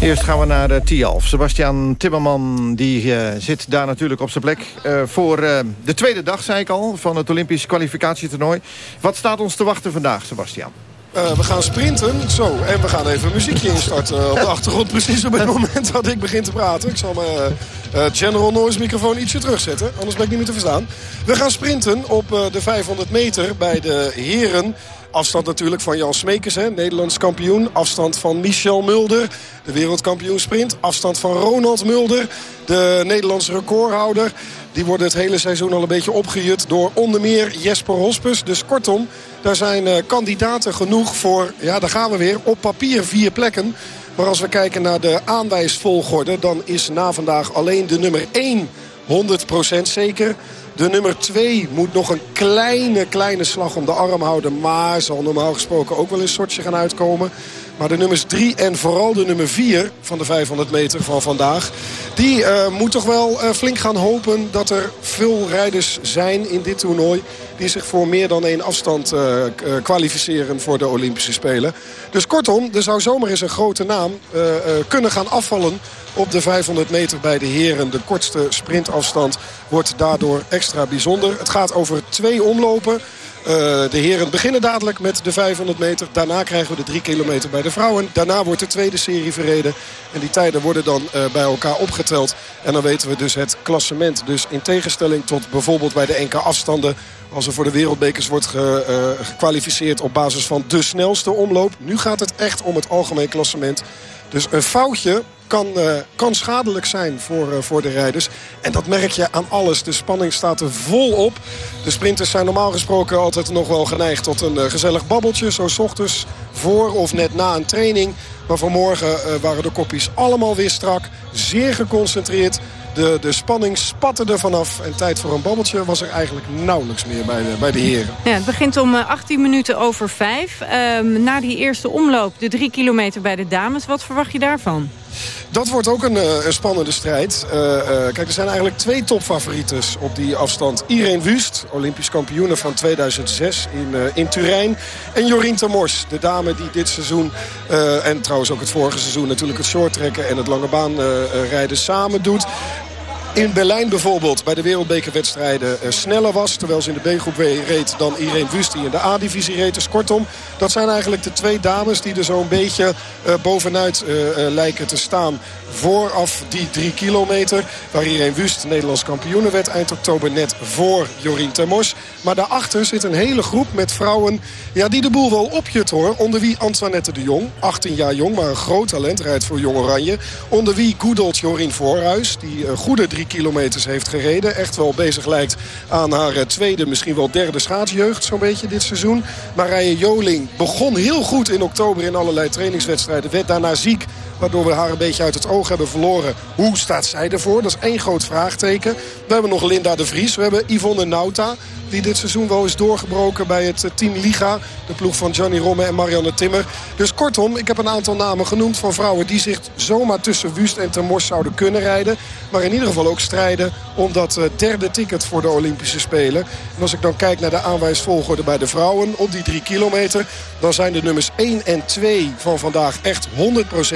Eerst gaan we naar uh, Tialf. Sebastian Timmerman die, uh, zit daar natuurlijk op zijn plek... Uh, voor de tweede dag, zei ik al, van het Olympisch kwalificatietoernooi. Wat staat ons te wachten vandaag, Sebastian? Uh, we gaan sprinten. Zo, en we gaan even een muziekje instarten uh, op de achtergrond. Precies op het moment dat ik begin te praten. Ik zal mijn uh, General Noise microfoon ietsje terugzetten. Anders ben ik niet meer te verstaan. We gaan sprinten op de 500 meter bij de heren. Afstand natuurlijk van Jan Smekers, hè, Nederlands kampioen. Afstand van Michel Mulder, de wereldkampioen sprint. Afstand van Ronald Mulder, de Nederlandse recordhouder. Die worden het hele seizoen al een beetje opgejut door onder meer Jesper Hospes. Dus kortom, daar zijn uh, kandidaten genoeg voor, ja daar gaan we weer, op papier vier plekken. Maar als we kijken naar de aanwijsvolgorde, dan is na vandaag alleen de nummer 1 100% zeker. De nummer 2 moet nog een kleine, kleine slag om de arm houden. Maar zal normaal gesproken ook wel een soortje gaan uitkomen. Maar de nummers 3 en vooral de nummer 4 van de 500 meter van vandaag... die uh, moet toch wel uh, flink gaan hopen dat er veel rijders zijn in dit toernooi... die zich voor meer dan één afstand uh, kwalificeren voor de Olympische Spelen. Dus kortom, er zou zomaar eens een grote naam kunnen gaan afvallen op de 500 meter bij de heren. De kortste sprintafstand wordt daardoor extra bijzonder. Het gaat over twee omlopen. Uh, de heren beginnen dadelijk met de 500 meter. Daarna krijgen we de 3 kilometer bij de vrouwen. Daarna wordt de tweede serie verreden. En die tijden worden dan uh, bij elkaar opgeteld. En dan weten we dus het klassement. Dus in tegenstelling tot bijvoorbeeld bij de NK afstanden... als er voor de wereldbekers wordt ge, uh, gekwalificeerd op basis van de snelste omloop. Nu gaat het echt om het algemeen klassement. Dus een foutje kan, eh, kan schadelijk zijn voor, eh, voor de rijders. En dat merk je aan alles. De spanning staat er vol op. De sprinters zijn normaal gesproken altijd nog wel geneigd tot een eh, gezellig babbeltje. Zo 's ochtends voor of net na een training. Maar vanmorgen waren de koppies allemaal weer strak. Zeer geconcentreerd. De, de spanning spatte er vanaf. En tijd voor een babbeltje was er eigenlijk nauwelijks meer bij de, bij heren. Ja, het begint om eh, 18 minuten over 5. Ehm, na die eerste omloop, de drie kilometer bij de dames. Wat verwacht je daarvan? Dat wordt ook een, eh, een spannende strijd. Eh, eh, kijk, er zijn eigenlijk twee topfavorieten op die afstand. Irene Wust, Olympisch kampioene van 2006 in, in Turijn. En Jorien Termors, de dame die dit seizoen... en trouwens ook het vorige seizoen natuurlijk het shorttrekken... en het lange baan rijden samen doet. In Berlijn bijvoorbeeld bij de wereldbekerwedstrijden eh, sneller was. Terwijl ze in de B-groep reed dan Irene Wust die in de A-divisie reed. Dus kortom, dat zijn eigenlijk de twee dames die er zo'n beetje eh, bovenuit eh, lijken te staan. Vooraf die drie kilometer. Waar Irene Wust Nederlands kampioene werd eind oktober net voor Jorien Termors. Maar daarachter zit een hele groep met vrouwen ja, die de boel wel opjut hoor. Onder wie Antoinette de Jong, 18 jaar jong, maar een groot talent. Rijdt voor Jong Oranje. Onder wie Goedelt Jorien Voorhuis, die goede drie kilometers heeft gereden. Echt wel bezig lijkt aan haar eh, tweede, misschien wel derde schaatsjeugd zo'n beetje dit seizoen. Marije Joling begon heel goed in oktober in allerlei trainingswedstrijden. Werd daarna ziek. Waardoor we haar een beetje uit het oog hebben verloren. Hoe staat zij ervoor? Dat is één groot vraagteken. We hebben nog Linda de Vries. We hebben Yvonne Nauta. Die dit seizoen wel is doorgebroken bij het eh, team Liga. De ploeg van Johnny Romme en Marianne Timmer. Dus kortom, ik heb een aantal namen genoemd van vrouwen... die zich zomaar tussen Wust en Termors zouden kunnen rijden. Maar in ieder geval ook strijden om dat eh, derde ticket voor de Olympische Spelen. En als ik dan kijk naar de aanwijsvolgorde bij de vrouwen op die drie kilometer... dan zijn de nummers 1 en 2 van vandaag echt 100%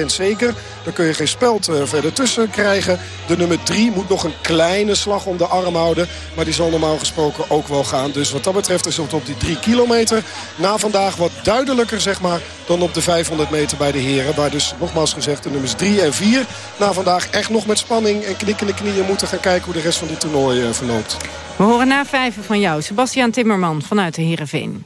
zeker. Daar kun je geen speld eh, verder tussen krijgen. De nummer 3 moet nog een kleine slag om de arm houden. Maar die zal normaal gesproken ook wel gaan. Dus wat dat betreft is het op die 3 kilometer na vandaag wat duidelijker zeg maar, dan op de 500 meter bij de heren. Waar dus nogmaals gezegd de nummers 3 en 4 na vandaag echt nog met spanning en knikkende knieën moeten gaan kijken hoe de rest van dit toernooi eh, verloopt. We horen na vijven van jou, Sebastiaan Timmerman vanuit de Heerenveen.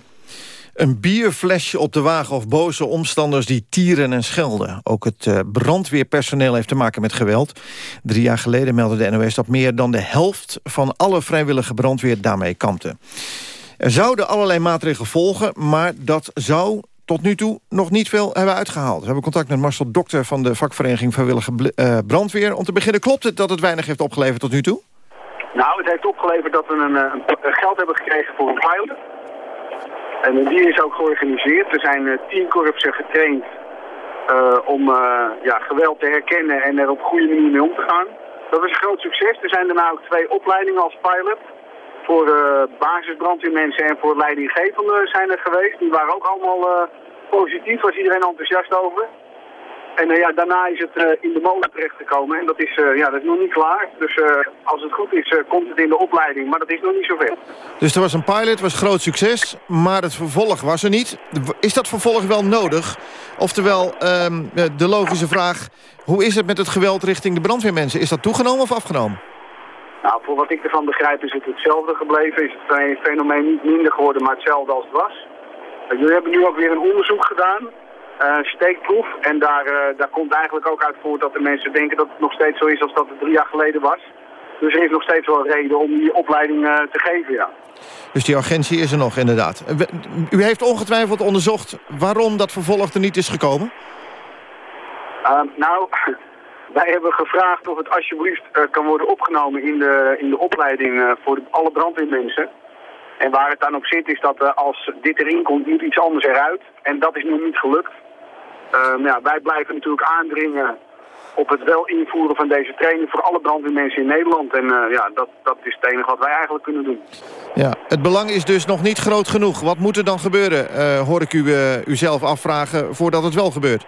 Een bierflesje op de wagen of boze omstanders die tieren en schelden. Ook het eh, brandweerpersoneel heeft te maken met geweld. Drie jaar geleden meldde de NOS dat meer dan de helft... van alle vrijwillige brandweer daarmee kampte. Er zouden allerlei maatregelen volgen, maar dat zou tot nu toe nog niet veel hebben uitgehaald. We hebben contact met Marcel Dokter van de vakvereniging Vrijwillige eh, Brandweer. Om te beginnen, klopt het dat het weinig heeft opgeleverd tot nu toe? Nou, het heeft opgeleverd dat we een, eh, een geld hebben gekregen voor een pilot. En die is ook georganiseerd. Er zijn eh, tien korpsen getraind eh, om eh, ja, geweld te herkennen en er op goede manier mee om te gaan. Dat is een groot succes. Er zijn daarna ook twee opleidingen als pilot. Voor basisbrandweermensen en voor leidinggevenden zijn er geweest. Die waren ook allemaal positief, was iedereen enthousiast over. En eh, ja, daarna is het eh, in de molen terechtgekomen en dat is, eh, ja, dat is nog niet klaar. Dus als het goed is, komt het in de opleiding, maar dat is nog niet zover. Dus er was een pilot, was groot succes, maar het vervolg was er niet. Is dat vervolg wel nodig? Oftewel, ehm, de logische vraag, hoe is het met het geweld richting de brandweermensen? Is dat toegenomen of afgenomen? Nou, voor wat ik ervan begrijp is het hetzelfde gebleven. Is het fe- fenomeen niet minder geworden, maar hetzelfde als het was. Jullie hebben nu ook weer een onderzoek gedaan, eh, steekproef. En daar, eh, daar komt eigenlijk ook uit voort dat de mensen denken dat het nog steeds zo is als dat het drie jaar geleden was. Dus er is nog steeds wel reden om die opleiding eh, te geven, ja. Dus die urgentie is er nog, inderdaad. U heeft ongetwijfeld onderzocht waarom dat vervolg er niet is gekomen? Ehm, nou, wij hebben gevraagd of het alsjeblieft kan worden opgenomen in de, in de opleiding voor de- alle brandweermensen. En waar het dan op zit is dat als dit erin komt, moet iets anders eruit. En dat is nog niet gelukt. Ehm, ja, wij blijven natuurlijk aandringen op het wel invoeren van deze training voor alle brandweermensen in Nederland. En eh, ja, dat, dat is het enige wat wij eigenlijk kunnen doen. Ja, het belang is dus nog niet groot genoeg. Wat moet er dan gebeuren, eh, hoor ik u, eh, u zelf afvragen, voordat het wel gebeurt?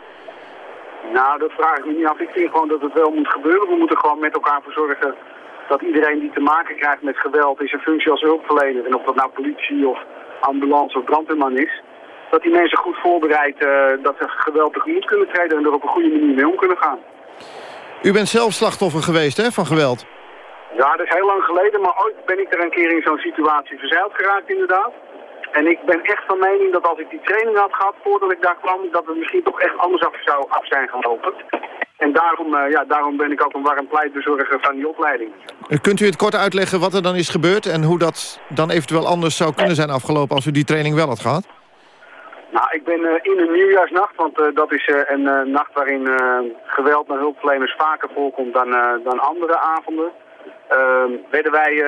Nou, dat vraag ik me niet af. Ik vind gewoon dat het wel moet gebeuren. We moeten gewoon met elkaar voor zorgen dat iedereen die te maken krijgt met geweld in zijn functie als hulpverlener, en of dat nou politie of ambulance of brandweerman is, dat die mensen goed voorbereid eh, dat ze geweld tegemoet kunnen treden en er op een goede manier mee om kunnen gaan. U bent zelf slachtoffer geweest hè, van geweld. Ja, dat is heel lang geleden, maar ooit ben ik er een keer in zo'n situatie verzeild geraakt inderdaad. En ik ben echt van mening dat als ik die training had gehad voordat ik daar kwam, dat het misschien toch echt anders af zou af zijn gelopen. En daarom, eh, ja, daarom ben ik ook een warm pleitbezorger van die opleiding. Eh, Kunt u het kort uitleggen wat er dan is gebeurd... en hoe dat dan eventueel anders zou kunnen zijn afgelopen... als u die training wel had gehad? Nou, ik ben eh, in een nieuwjaarsnacht, want eh, dat is eh, een nacht waarin geweld naar hulpverleners vaker voorkomt dan, dan andere avonden. Ehm, werden wij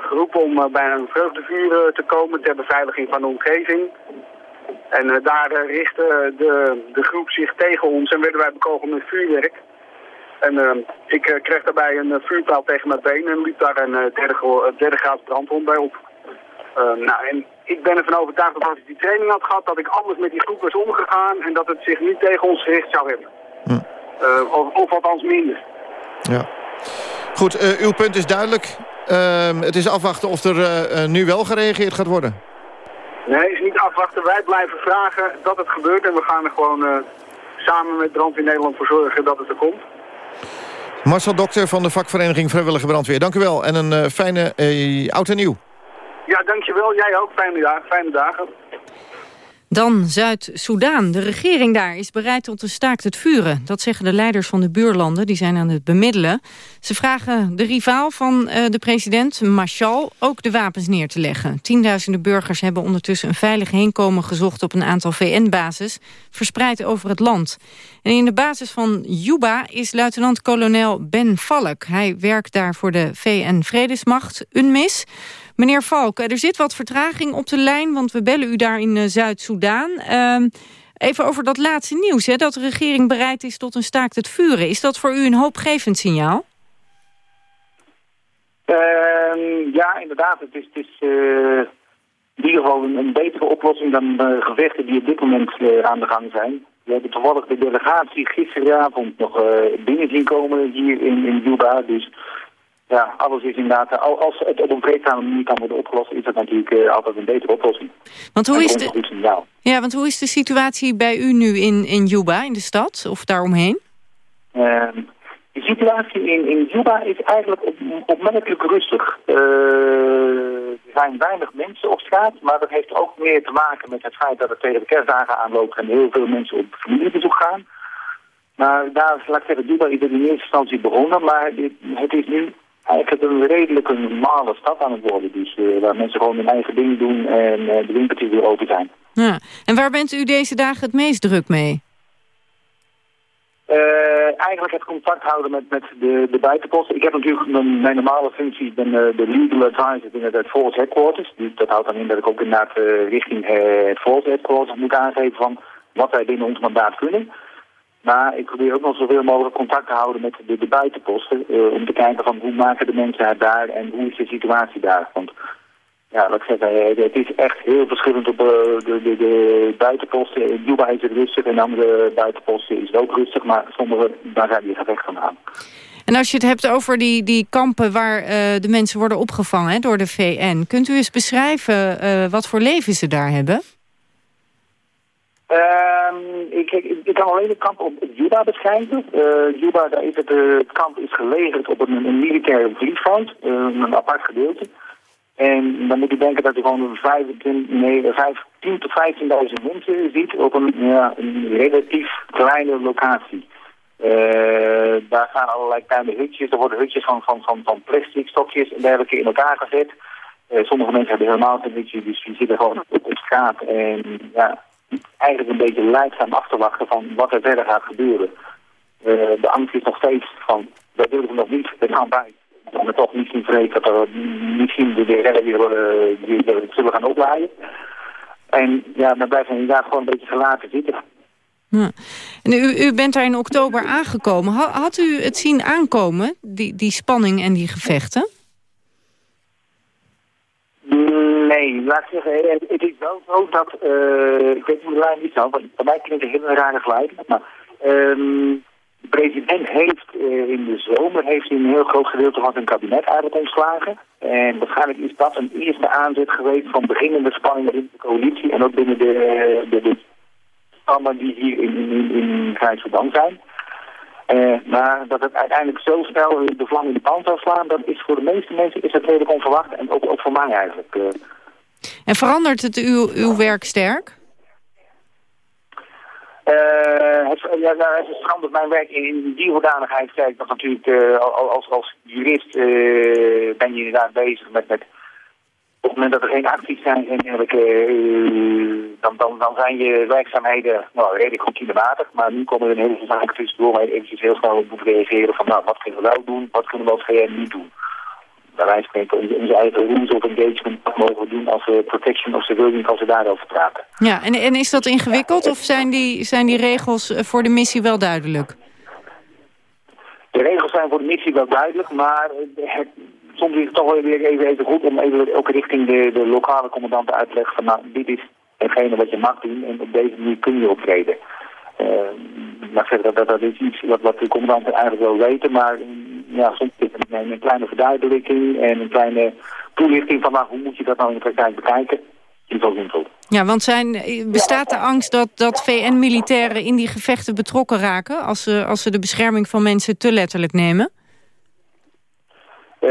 geroepen om bij een vreugdevuur te komen ter beveiliging van de omgeving. En daar richtte de, de groep zich tegen ons en werden wij bekogeld met vuurwerk. En ehm, ik kreeg daarbij een vuurpijl tegen mijn been en liep daar een derde, derde graad brandwond bij op. Ehm, nou, en ik ben ervan overtuigd dat als ik die training had gehad, dat ik anders met die groep was omgegaan en dat het zich niet tegen ons gericht zou hebben. Eh, of, of althans minder. Ja. Goed, eh, uw punt is duidelijk. Ehm, het is afwachten of er eh, nu wel gereageerd gaat worden. Nee, is niet afwachten. Wij blijven vragen dat het gebeurt en we gaan er gewoon samen met Brandweer Nederland voor zorgen dat het er komt. Marcel Dokter van de vakvereniging Vrijwillige Brandweer. Dank u wel en een fijne oud en nieuw. Ja, dankjewel. Jij ook. Fijne dagen. Fijne dagen. Dan Zuid-Soedan. De regering daar is bereid tot een staakt het vuren. Dat zeggen de leiders van de buurlanden. Die zijn aan het bemiddelen. Ze vragen de rivaal van eh, de president, Machal, ook de wapens neer te leggen. Tienduizenden burgers hebben ondertussen een veilig heenkomen gezocht op een aantal VN-bases, verspreid over het land. En in de basis van Juba is luitenant-kolonel Ben Valk. Hij werkt daar voor de VN-vredesmacht, UNMIS. Meneer Valk, er zit wat vertraging op de lijn, want we bellen u daar in eh, Zuid-Soedan. Ehm, even over dat laatste nieuws, hè, dat de regering bereid is tot een staakt het vuren. Is dat voor u een hoopgevend signaal? Ehm, ja, inderdaad. Het is, het is eh, in ieder geval een, betere oplossing dan de gevechten die op dit moment eh, aan de gang zijn. We hebben toevallig de delegatie gisteravond nog binnen zien komen hier in, in Juba. Dus ja, alles is inderdaad... al- Als het op een vreedzame manier kan worden opgelost, is dat natuurlijk eh, altijd een betere oplossing. Want hoe is de-. Ja, want hoe is de situatie bij u nu in, in Juba, in de stad, of daaromheen? Ehm, de situatie in, in Juba is eigenlijk op, opmerkelijk rustig. Eh, er zijn weinig mensen op straat, maar dat heeft ook meer te maken met het feit dat het tegen de kerstdagen aanloopt en heel veel mensen op familiebezoek gaan. Maar daar, laat ik zeggen, Juba is in eerste instantie begonnen, maar dit, het is nu eigenlijk een redelijk een normale stad aan het worden. Dus eh, waar mensen gewoon hun eigen ding doen en eh, de winkeltjes weer open zijn. Ja. En waar bent u deze dagen het meest druk mee? Eh, eigenlijk het contact houden met, met de, de buitenposten. Ik heb natuurlijk mijn, mijn normale functie, ik ben de legal advisor binnen het Force Headquarters. Dus dat houdt dan in dat ik ook inderdaad richting het Force Headquarters moet aangeven van wat wij binnen ons mandaat kunnen. Maar ik probeer ook nog zoveel mogelijk contact te houden met de, buitenposten. eh, om te kijken van hoe maken de mensen het daar en hoe is de situatie daar. Want ja, wat ik zeg, eh, het is echt heel verschillend op eh, de, de, de buitenposten. In Juba is het rustig en andere buitenposten is het ook rustig. Maar sommige, daar zijn die gevechten aan. En als je het hebt over die, die kampen waar de mensen worden opgevangen door de VN... kunt u eens beschrijven wat voor leven ze daar hebben? Ehm, ik, ik, kan alleen het kamp op Juba beschrijven. Eh Juba, eh, het kamp is gelegerd op een, een militaire vliegveld, eh, een apart gedeelte. En dan moet je denken dat je gewoon 25, nee, 15 tot 15.000 mensen ziet op een, ja, een relatief kleine locatie. Daar gaan allerlei kleine hutjes, er worden hutjes van, van, van, van plastic stokjes en dergelijke in elkaar gezet. Sommige mensen hebben helemaal geen hutje, dus die zitten gewoon op straat. En ja, eigenlijk een beetje leidzaam af te wachten van wat er verder gaat gebeuren. Eh, de angst is nog steeds van, dat willen we nog niet, we gaan bij. Dat we toch niet zien vreemd dat er misschien de redden weer die die zullen gaan oplaaien. En ja, dan blijven we inderdaad gewoon een beetje gelaten zitten. Ja. En u, u bent daar in oktober aangekomen. Ha- Had u het zien aankomen, die, die spanning en die gevechten? Nee, laat ik zeggen, eh, het is wel zo dat, eh, ik weet niet hoe de lijn is nou, want bij mij klinkt het een hele rare geluid, maar ehm, de president heeft eh, in de zomer heeft een heel groot gedeelte van zijn kabinet eigenlijk ontslagen. En waarschijnlijk is dat een eerste aanzet geweest van beginnende spanningen binnen de coalitie en ook binnen de, de, de stammen die hier in, in, in, zijn. Maar dat het uiteindelijk zo snel de vlam in de pan zou slaan, dat is voor de meeste mensen is dat redelijk onverwacht. En ook, ook voor mij eigenlijk. En verandert het uw, uw werk sterk? Eh, het, ja, het is veranderd mijn werk in, in die hoedanigheid. Kijk, dat natuurlijk eh, al- als, als jurist eh, ben je inderdaad bezig met, met op het moment dat er geen acties zijn eh, dan, dan, dan zijn je werkzaamheden nou, redelijk routinematig. Maar nu komen er een hele veel zaken tussendoor waar je eventjes heel snel op moet reageren van nou, wat kunnen we wel doen, wat kunnen we als GM niet doen. Bij wijze van spreken onze, eigen rules of engagement, mogen we doen als we protection of civilian, als we daarover praten. Ja, en, en is dat ingewikkeld of zijn die, zijn die regels eh, voor de missie wel duidelijk? De regels zijn voor de missie wel duidelijk, maar eh, het, soms is het toch wel weer even, even goed om even ook richting de, de lokale commandanten uit te leggen van nou, dit is hetgene wat je mag doen en op deze manier kun je optreden. Uh, maar zeg dat, dat, is iets wat, wat de commandanten eigenlijk wel weten, maar mm, ja, soms een, een kleine verduidelijking en een kleine toelichting van nou, hoe moet je dat nou in de praktijk bekijken. Is wel zinvol. Ja, want zijn, eh, bestaat de angst dat, dat VN-militairen in die gevechten betrokken raken... Als ze, als ze de bescherming van mensen te letterlijk nemen? Uh,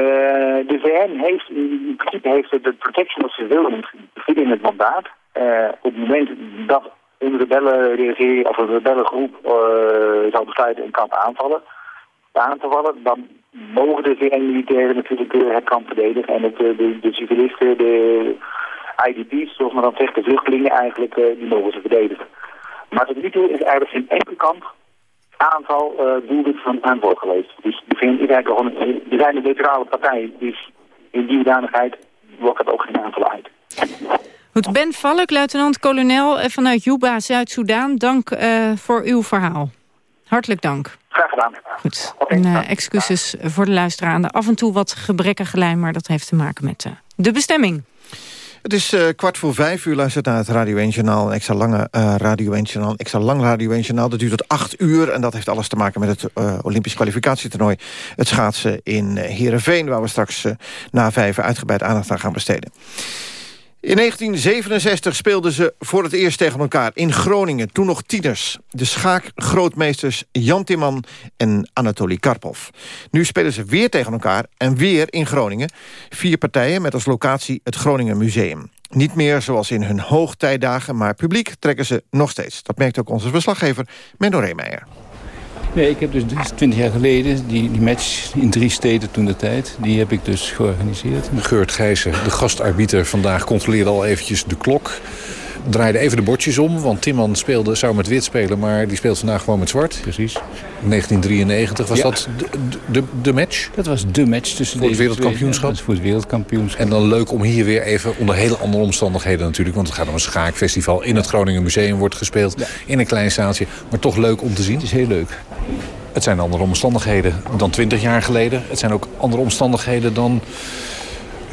de VN heeft, in principe heeft de protection of civilians in het mandaat. Uh, op het moment dat een rebellen of een rebellengroep uh, zou besluiten een kamp aanvallen, aan te vallen, dan mogen de VN-militairen natuurlijk het kamp verdedigen en het, de, de, civilisten, de IDP's, zoals men dan zegt, de vluchtelingen eigenlijk, die mogen ze verdedigen. Maar tot nu toe is eigenlijk geen enkel kamp aanval uh, doelwit van aanval geweest. Dus de VN is gewoon, we zijn een neutrale partij, dus in die hoedanigheid wordt het ook geen aanval uit. Goed, Ben Valk, luitenant-kolonel vanuit Juba, Zuid-Soedan. Dank uh, voor uw verhaal. Hartelijk dank. Graag gedaan. Goed. En uh, excuses voor de luisteraar aan de af en toe wat gebrekkige lijn... maar dat heeft te maken met uh, de bestemming. Het is uh, kwart voor vijf. U luistert naar het Radio 1 Journaal. Een extra lange uh, Radio 1 Journaal. Extra lang Radio 1 Journaal. Dat duurt tot acht uur. En dat heeft alles te maken met het uh, Olympisch kwalificatietoernooi. Het schaatsen in Heerenveen. Waar we straks na vijf uitgebreid aandacht aan gaan besteden. In 1967 speelden ze voor het eerst tegen elkaar in Groningen. Toen nog tieners. De schaakgrootmeesters Jan Timman en Anatoly Karpov. Nu spelen ze weer tegen elkaar en weer in Groningen. Vier partijen met als locatie het Groningen Museum. Niet meer zoals in hun hoogtijdagen, maar publiek trekken ze nog steeds. Dat merkt ook onze verslaggever Menno Reemeijer. Nee, ik heb dus 20 jaar geleden die, die match in drie steden toen de tijd... die heb ik dus georganiseerd. Geurt Gijzen, de gastarbiter vandaag, controleerde al eventjes de klok. Draaide even de bordjes om, want Timman speelde, zou met wit spelen... maar die speelt vandaag gewoon met zwart. Precies. 1993, was ja. dat de, de, de, match? Dat was de match tussen Voor het wereldkampioenschap? Voor het wereldkampioenschap. En dan leuk om hier weer even, onder hele andere omstandigheden natuurlijk... want het gaat om een schaakfestival in het Groningen Museum wordt gespeeld... Ja. in een klein zaaltje, maar toch leuk om te zien. Het is heel leuk. Het zijn andere omstandigheden dan 20 jaar geleden. Het zijn ook andere omstandigheden dan,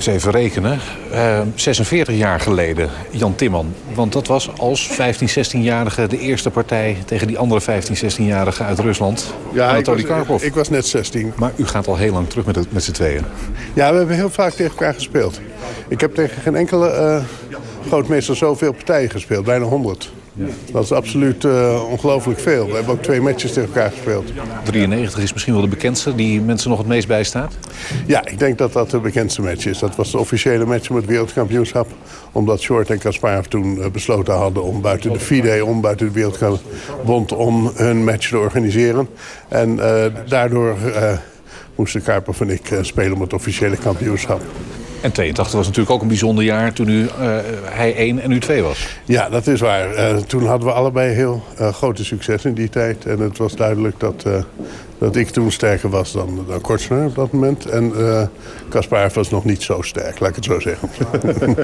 eens even rekenen, uh, 46 jaar geleden, Jan Timman. Want dat was als 15, 16-jarige de eerste partij tegen die andere 15, 16-jarige uit Rusland. Ja, Anatoly ik was, Karpov. ik was net 16. Maar u gaat al heel lang terug met, het, met z'n tweeën. Ja, we hebben heel vaak tegen elkaar gespeeld. Ik heb tegen geen enkele uh, grootmeester zoveel partijen gespeeld, bijna 100. Dat is absoluut uh, ongelooflijk veel. We hebben ook twee matches tegen elkaar gespeeld. 93 is misschien wel de bekendste die mensen nog het meest bijstaat? Ja, ik denk dat dat de bekendste match is. Dat was de officiële match om het wereldkampioenschap. Omdat Short en Kasparov toen uh, besloten hadden om buiten de FIDE, om buiten de wereldbond, om hun match te organiseren. En uh, daardoor moesten Karpov en ik spelen om het officiële kampioenschap. En 82 was natuurlijk ook een bijzonder jaar toen u, uh, hij 1 en u 2 was. Ja, dat is waar. Uh, toen hadden we allebei heel uh, grote succes in die tijd. En het was duidelijk dat, dat ik toen sterker was dan, dan Kortsner op dat moment. En Kasparov was nog niet zo sterk, laat ik het zo zeggen.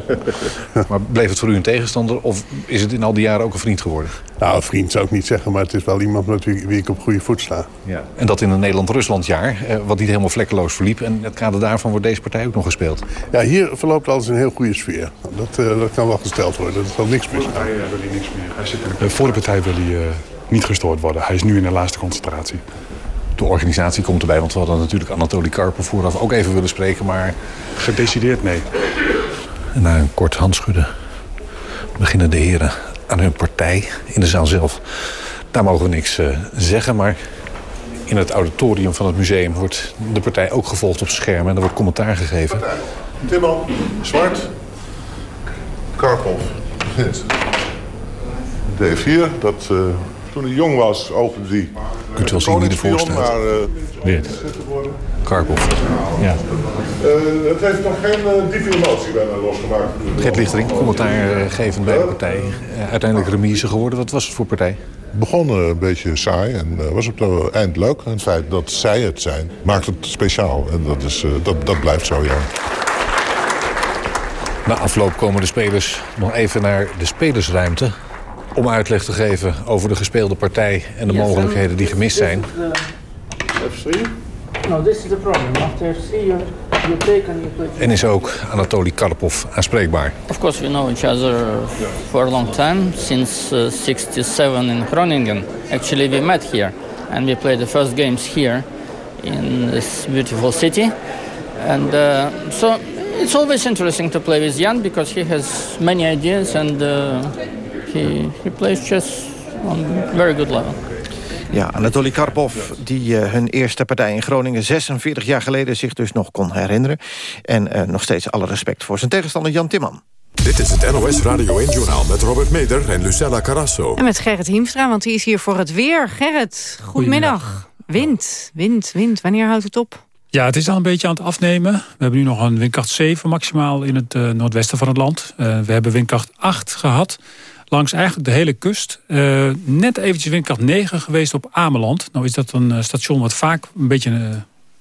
maar bleef het voor u een tegenstander of is het in al die jaren ook een vriend geworden? Nou, een vriend zou ik niet zeggen, maar het is wel iemand met wie, wie ik op goede voet sta. Ja. En dat in een Nederland-Rusland jaar, wat niet helemaal vlekkeloos verliep. En in het kader daarvan wordt deze partij ook nog gespeeld. Ja, hier verloopt alles een heel goede sfeer. Dat, uh, dat kan wel gesteld worden. Dat is wel niks mis. Voor de partij wil hij niks meer. Hij zit in... Voor de partij wil hij uh, niet gestoord worden. Hij is nu in de laatste concentratie. De organisatie komt erbij, want we hadden natuurlijk Anatoly Karpov vooraf ook even willen spreken, maar... Gedecideerd nee. En na een kort handschudden beginnen de heren aan hun partij in de zaal zelf. Daar mogen we niks uh, zeggen, maar in het auditorium van het museum wordt de partij ook gevolgd op schermen. En er wordt commentaar gegeven. Timman, zwart. Karpov, wit. D4, dat uh, toen hij jong was, opende die. Kunt u wel zien wie ervoor Koningspion, staat. Maar, eh. Karpov. Ja. eh, het heeft nog geen uh, diepe emotie bij mij losgemaakt. Gert Lichtering, commentaar eh, gevend bij de partij. Eh, uiteindelijk remise geworden. Wat was het voor partij? begon eh, een beetje saai en eh, was op het eind leuk. En het feit dat zij het zijn, maakt het speciaal. En dat, is, eh, dat, dat blijft zo, ja. Na afloop komen de spelers nog even naar de spelersruimte... om uitleg te geven over de gespeelde partij... en de mogelijkheden die gemist zijn. No, this is the problem. After three, you, you take and you play. En is ook Anatoly Karpov aanspreekbaar. Of course, we know each other for a long time, since uh, 67 in Groningen. Actually, we met here and we played the first games here in this beautiful city. And uh, so it's always interesting to play with Jan because he has many ideas and uh, he, he plays chess on very good level. Ja, Anatoly Karpov, die eh, hun eerste partij in Groningen 46 jaar geleden zich dus nog kon herinneren. En eh, nog steeds alle respect voor zijn tegenstander Jan Timman. Dit is het NOS Radio 1-journaal met Robert Meder en Lucella Carrasso. En met Gerrit Hiemstra, want die is hier voor het weer. Gerrit, goedemiddag. Wind, wind, wind. Wanneer houdt het op? Ja, het is al een beetje aan het afnemen. We hebben nu nog een windkracht 7 maximaal in het eh, noordwesten van het land. Eh, we hebben windkracht 8 gehad langs eigenlijk de hele kust. Eh, net eventjes windkracht 9 geweest op Ameland. Nou is dat een eh, station wat vaak een beetje eh,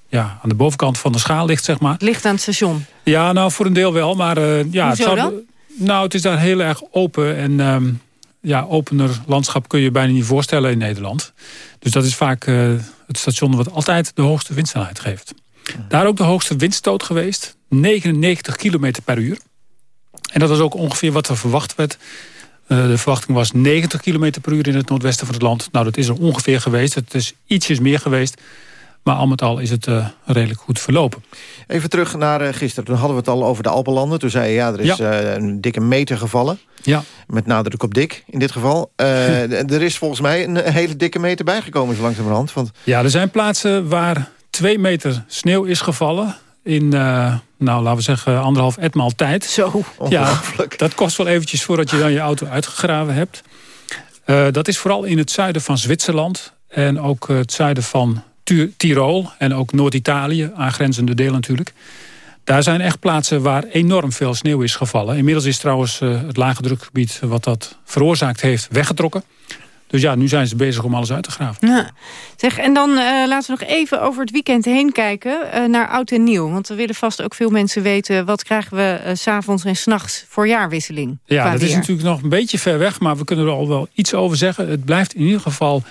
ja, aan de bovenkant van de schaal ligt, zeg maar. Ligt aan het station. Ja, nou voor een deel wel, maar ja, Hoezo het dan? Nou, het is daar heel erg open en ehm, ja, opener landschap kun je bijna niet voorstellen in Nederland. Dus dat is vaak het station wat altijd de hoogste windsnelheid geeft. Daar ook de hoogste windstoot geweest, 99 km per uur. En dat was ook ongeveer wat er verwacht werd. Eh, de verwachting was 90 km per uur in het noordwesten van het land. Nou, dat is er ongeveer geweest. Het is ietsjes meer geweest. Maar al met al is het eh, redelijk goed verlopen. Even terug naar eh, gisteren. Toen hadden we het al over de Alpenlanden. Toen zei je, ja, er is Ja. een dikke meter gevallen. Ja. Met nadruk op dik, in dit geval. Er is volgens mij een hele dikke meter bijgekomen, zo langzamerhand. Want Ja, er zijn plaatsen waar twee meter sneeuw is gevallen. In, eh, nou, laten we zeggen, anderhalf etmaal tijd. Zo. Ja, dat kost wel eventjes voordat je dan je auto uitgegraven hebt. Eh, dat is vooral in het zuiden van Zwitserland. En ook het zuiden van Tirol. En ook Noord-Italië, aangrenzende deel natuurlijk. Daar zijn echt plaatsen waar enorm veel sneeuw is gevallen. Inmiddels is trouwens eh, het lage drukgebied wat dat veroorzaakt heeft weggetrokken. Dus ja, nu zijn ze bezig om alles uit te graven. Ja. Zeg, en dan eh, laten we nog even over het weekend heen kijken eh, naar oud en nieuw. Want we willen vast ook veel mensen weten... wat krijgen we eh, s s'avonds en s'nachts voor jaarwisseling Ja, dat is natuurlijk nog een beetje ver weg, maar we kunnen er al wel iets over zeggen. Het blijft in ieder geval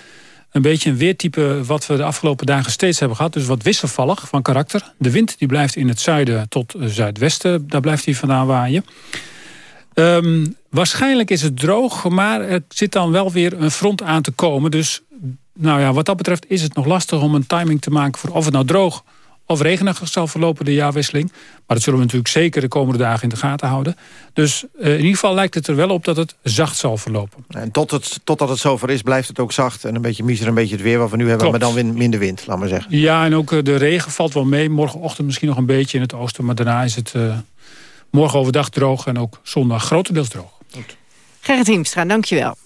een beetje een weertype wat we de afgelopen dagen steeds hebben gehad. Dus wat wisselvallig van karakter. De wind die blijft in het zuiden tot eh, zuidwesten, daar blijft hij vandaan waaien. Ehm, waarschijnlijk is het droog, maar er zit dan wel weer een front aan te komen. Dus nou ja, wat dat betreft is het nog lastig om een timing te maken... voor of het nou droog of regenig zal verlopen, de jaarwisseling. Maar dat zullen we natuurlijk zeker de komende dagen in de gaten houden. Dus eh, in ieder geval lijkt het er wel op dat het zacht zal verlopen. En tot het, totdat het zover is, blijft het ook zacht. En een beetje miser, een beetje het weer wat we nu hebben. Klopt. Maar dan minder wind, laat maar zeggen. Ja, en ook eh, de regen valt wel mee. Morgenochtend misschien nog een beetje in het oosten. Maar daarna is het eh, morgen overdag droog en ook zondag grotendeels droog. Gerrit Hiemstra, dankjewel.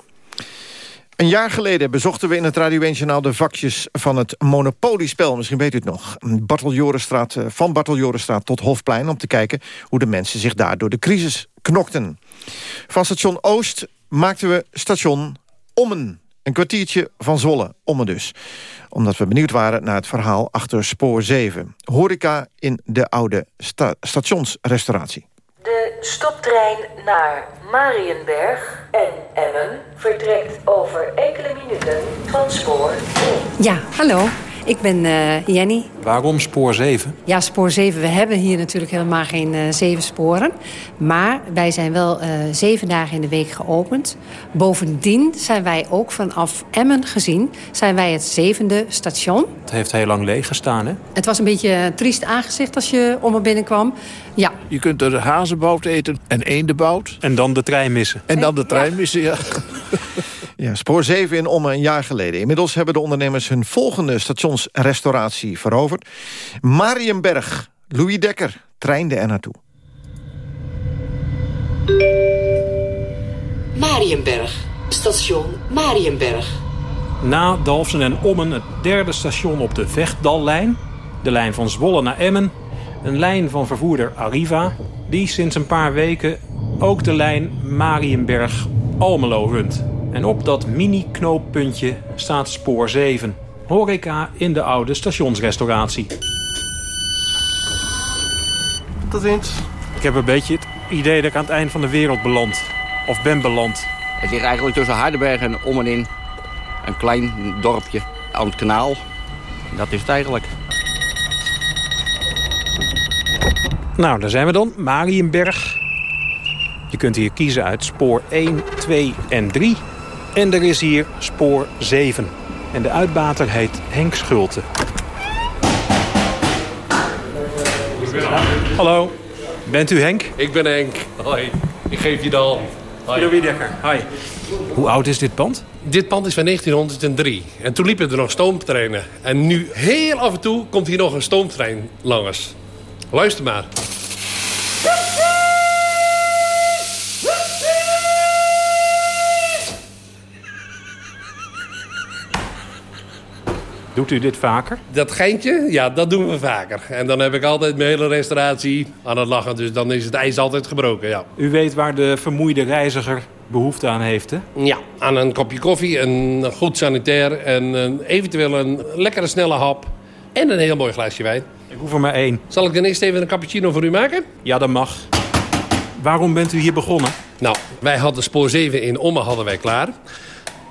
Een jaar geleden bezochten we in het Radio 1 Journaal de vakjes van het Monopoliespel. Misschien weet u het nog. Bartel Jorenstraat, eh, van Bartel Jorenstraat tot Hofplein... om te kijken hoe de mensen zich daar door de crisis knokten. Van station Oost maakten we station Ommen. Een kwartiertje van Zwolle, Ommen dus. Omdat we benieuwd waren naar het verhaal achter spoor 7. Horeca in de oude sta- stationsrestauratie. Stoptrein naar Marienberg en Emmen vertrekt over enkele minuten van spoor 1. Ja, hallo. Ik ben eh, Jenny. Waarom spoor 7? Ja, spoor 7. We hebben hier natuurlijk helemaal geen eh, zeven sporen. Maar wij zijn wel eh, zeven dagen in de week geopend. Bovendien zijn wij ook vanaf Emmen gezien... zijn wij het zevende station. Het heeft heel lang leeg gestaan, hè? Het was een beetje een triest aangezicht als je om er binnenkwam. Ja, Je kunt er hazenbout eten en eendenbout. En dan de trein missen. En dan de trein missen, ja. Ja, spoor 7 in Ommen een jaar geleden. Inmiddels hebben de ondernemers hun volgende stationsrestauratie veroverd. Marienberg, Louis Dekker, treinde er naartoe. Marienberg, station Marienberg. Na Dalfsen en Ommen het derde station op de Vechtdallijn. De lijn van Zwolle naar Emmen. Een lijn van vervoerder Arriva. Die sinds een paar weken ook de lijn Marienberg-Almelo runt. En op dat mini-knooppuntje staat spoor 7. Horeca in de oude stationsrestauratie. Tot ziens. Ik heb een beetje het idee dat ik aan het eind van de wereld beland. Of ben beland. Het ligt eigenlijk tussen Hardenberg en om en in. Een klein dorpje aan het kanaal. Dat is het eigenlijk. Nou, daar zijn we dan. Marienberg. Je kunt hier kiezen uit spoor 1, 2 en 3. En er is hier spoor 7. En de uitbater heet Henk Schulte. Hallo, bent u Henk? Ik ben Henk. Hoi, ik geef je de hand. Hoi. Wiedekker, hi. Hoe oud is dit pand? Dit pand is van 1903. En toen liepen er nog stoomtreinen. En nu, heel af en toe, komt hier nog een stoomtrein langs. Luister maar. Doet u dit vaker? Dat geintje, ja, dat doen we vaker. En dan heb ik altijd mijn hele restauratie aan het lachen. Dus dan is het ijs altijd gebroken, ja. U weet waar de vermoeide reiziger behoefte aan heeft, hè? Ja, aan een kopje koffie, een goed sanitair... en een, eventueel een lekkere snelle hap en een heel mooi glaasje wijn. Ik hoef er maar één. Zal ik dan eerst even een cappuccino voor u maken? Ja, dat mag. Waarom bent u hier begonnen? Nou, wij hadden spoor 7 in Ommen hadden wij klaar.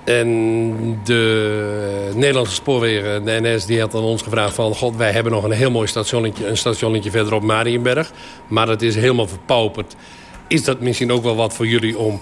En de Nederlandse spoorwegen, de NS, die had aan ons gevraagd van... God, wij hebben nog een heel mooi stationnetje, een stationnetje verderop Marienberg. Maar dat is helemaal verpauperd. Is dat misschien ook wel wat voor jullie om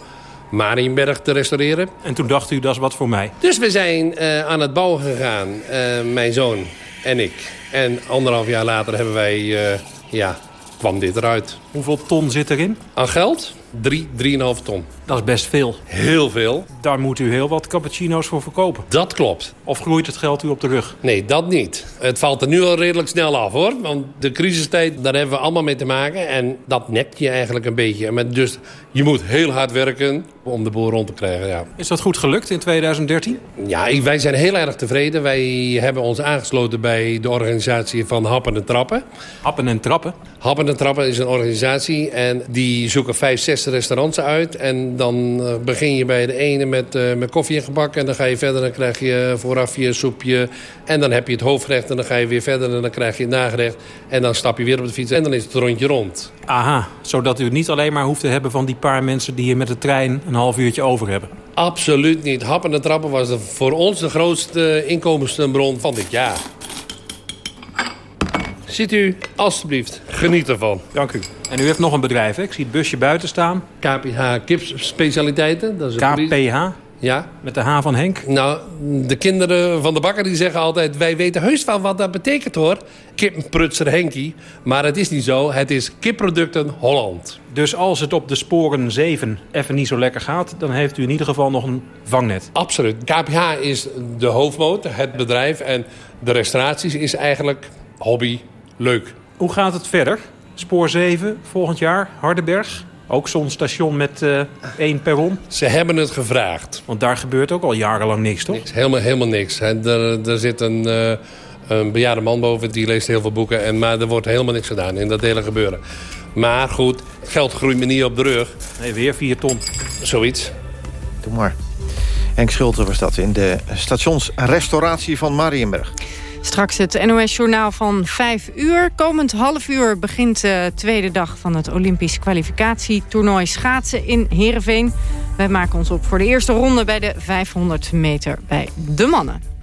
Marienberg te restaureren? En toen dacht u, dat is wat voor mij. Dus we zijn uh, aan het bouwen gegaan, uh, mijn zoon en ik. En anderhalf jaar later hebben wij, uh, ja, kwam dit eruit. Hoeveel ton zit erin? Aan geld? 3, 3,5 ton. Dat is best veel. Heel veel. Daar moet u heel wat cappuccino's voor verkopen. Dat klopt. Of groeit het geld u op de rug? Nee, dat niet. Het valt er nu al redelijk snel af, hoor. Want de crisistijd, daar hebben we allemaal mee te maken. En dat nekt je eigenlijk een beetje. Dus je moet heel hard werken om de boel rond te krijgen, ja. Is dat goed gelukt in 2013? Ja, wij zijn heel erg tevreden. Wij hebben ons aangesloten bij de organisatie van Happen en Trappen. Happen en Trappen? Happen en Trappen is een organisatie en die zoeken vijf, zes restaurants uit. En dan begin je bij de ene met, uh, met koffie en gebak. En dan ga je verder, dan krijg je vooraf je soepje. En dan heb je het hoofdgerecht en dan ga je weer verder en dan krijg je het nagerecht. En dan stap je weer op de fiets en dan is het rondje rond. Aha, zodat u het niet alleen maar hoeft te hebben van die paar mensen die hier met de trein een half uurtje over hebben. Absoluut niet. Happen en trappen was voor ons de grootste inkomstenbron van dit jaar. Ziet u, alstublieft, geniet ervan. Dank u. En u heeft nog een bedrijf, hè? Ik zie het busje buiten staan. KPH Kipspecialiteiten. Dat is KPH? Ja. Met de H van Henk? Nou, de kinderen van de bakker die zeggen altijd... wij weten heus wel wat dat betekent, hoor. Kipprutser Henkie. Maar het is niet zo. Het is Kipproducten Holland. Dus als het op de sporen 7 even niet zo lekker gaat... dan heeft u in ieder geval nog een vangnet? Absoluut. KPH is de hoofdmoot, het bedrijf. En de restauraties is eigenlijk hobby, leuk. Hoe gaat het verder? Spoor 7 volgend jaar, Hardenberg. Ook zo'n station met uh, één perron. Ze hebben het gevraagd. Want daar gebeurt ook al jarenlang niks, toch? Niks, helemaal, helemaal niks. Er, er zit een, uh, een bejaarde man boven, die leest heel veel boeken. En, maar er wordt helemaal niks gedaan in dat hele gebeuren. Maar goed, geld groeit me niet op de rug. Nee, weer 4 ton. Zoiets. Doe maar. Henk Schulte was dat in de stationsrestauratie van Marienberg. Straks het NOS-journaal van 5 uur. Komend half uur begint de tweede dag van het Olympisch kwalificatietoernooi schaatsen in Heerenveen. Wij maken ons op voor de eerste ronde bij de 500 meter bij de mannen.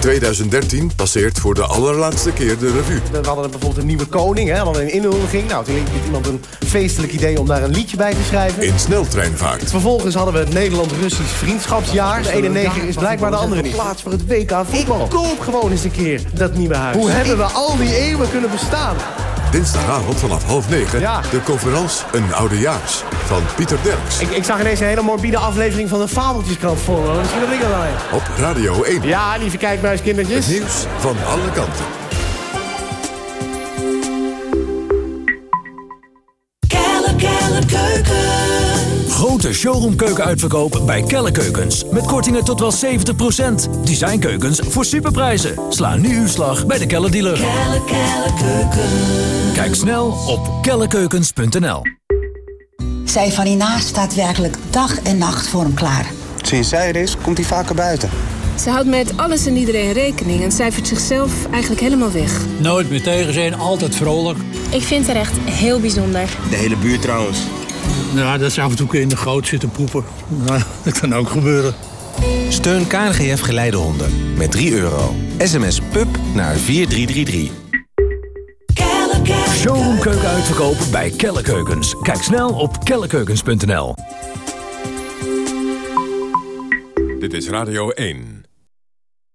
2013 passeert voor de allerlaatste keer de revue. We hadden bijvoorbeeld een nieuwe koning, hè, we hadden een inhuldiging. Nou, toen had iemand een feestelijk idee om daar een liedje bij te schrijven. In sneltreinvaart. Vervolgens hadden we het Nederland-Russisch vriendschapsjaar. De ene neger is blijkbaar de andere niet. Plaats voor het WK voetbal. Ik koop gewoon eens een keer dat nieuwe huis. Hoe hebben we al die eeuwen kunnen bestaan? Dinsdagavond vanaf half negen. Ja. De conferentie Een Oudejaars van Pieter Derks. Ik, ik zag ineens een hele morbide aflevering van de Fabeltjeskrant voor. Misschien dat ik dat alleen. Op Radio 1. Ja, lieve kijkbuiskindertjes. Het nieuws van alle kanten. Grote showroomkeuken bij Kelle Keukens. Met kortingen tot wel 70%. Designkeukens voor superprijzen. Sla nu uw slag bij de Kelle dealer. Kelle, Kelle Kijk snel op kellekeukens.nl. Zij van Ina staat werkelijk dag en nacht voor hem klaar. Sinds zij er is, komt hij vaker buiten. Ze houdt met alles en iedereen rekening en cijfert zichzelf eigenlijk helemaal weg. Nooit meer tegen zijn, altijd vrolijk. Ik vind haar echt heel bijzonder. De hele buurt trouwens. Ja, dat ze af en toe in de goot zitten poepen. Nou, dat kan ook gebeuren. Steun KNGF Geleidehonden met 3 euro. SMS PUB naar 4333. Showroomkeuken uitverkopen bij Kelle Keukens. Kijk snel op kellekeukens.nl. Dit is Radio 1.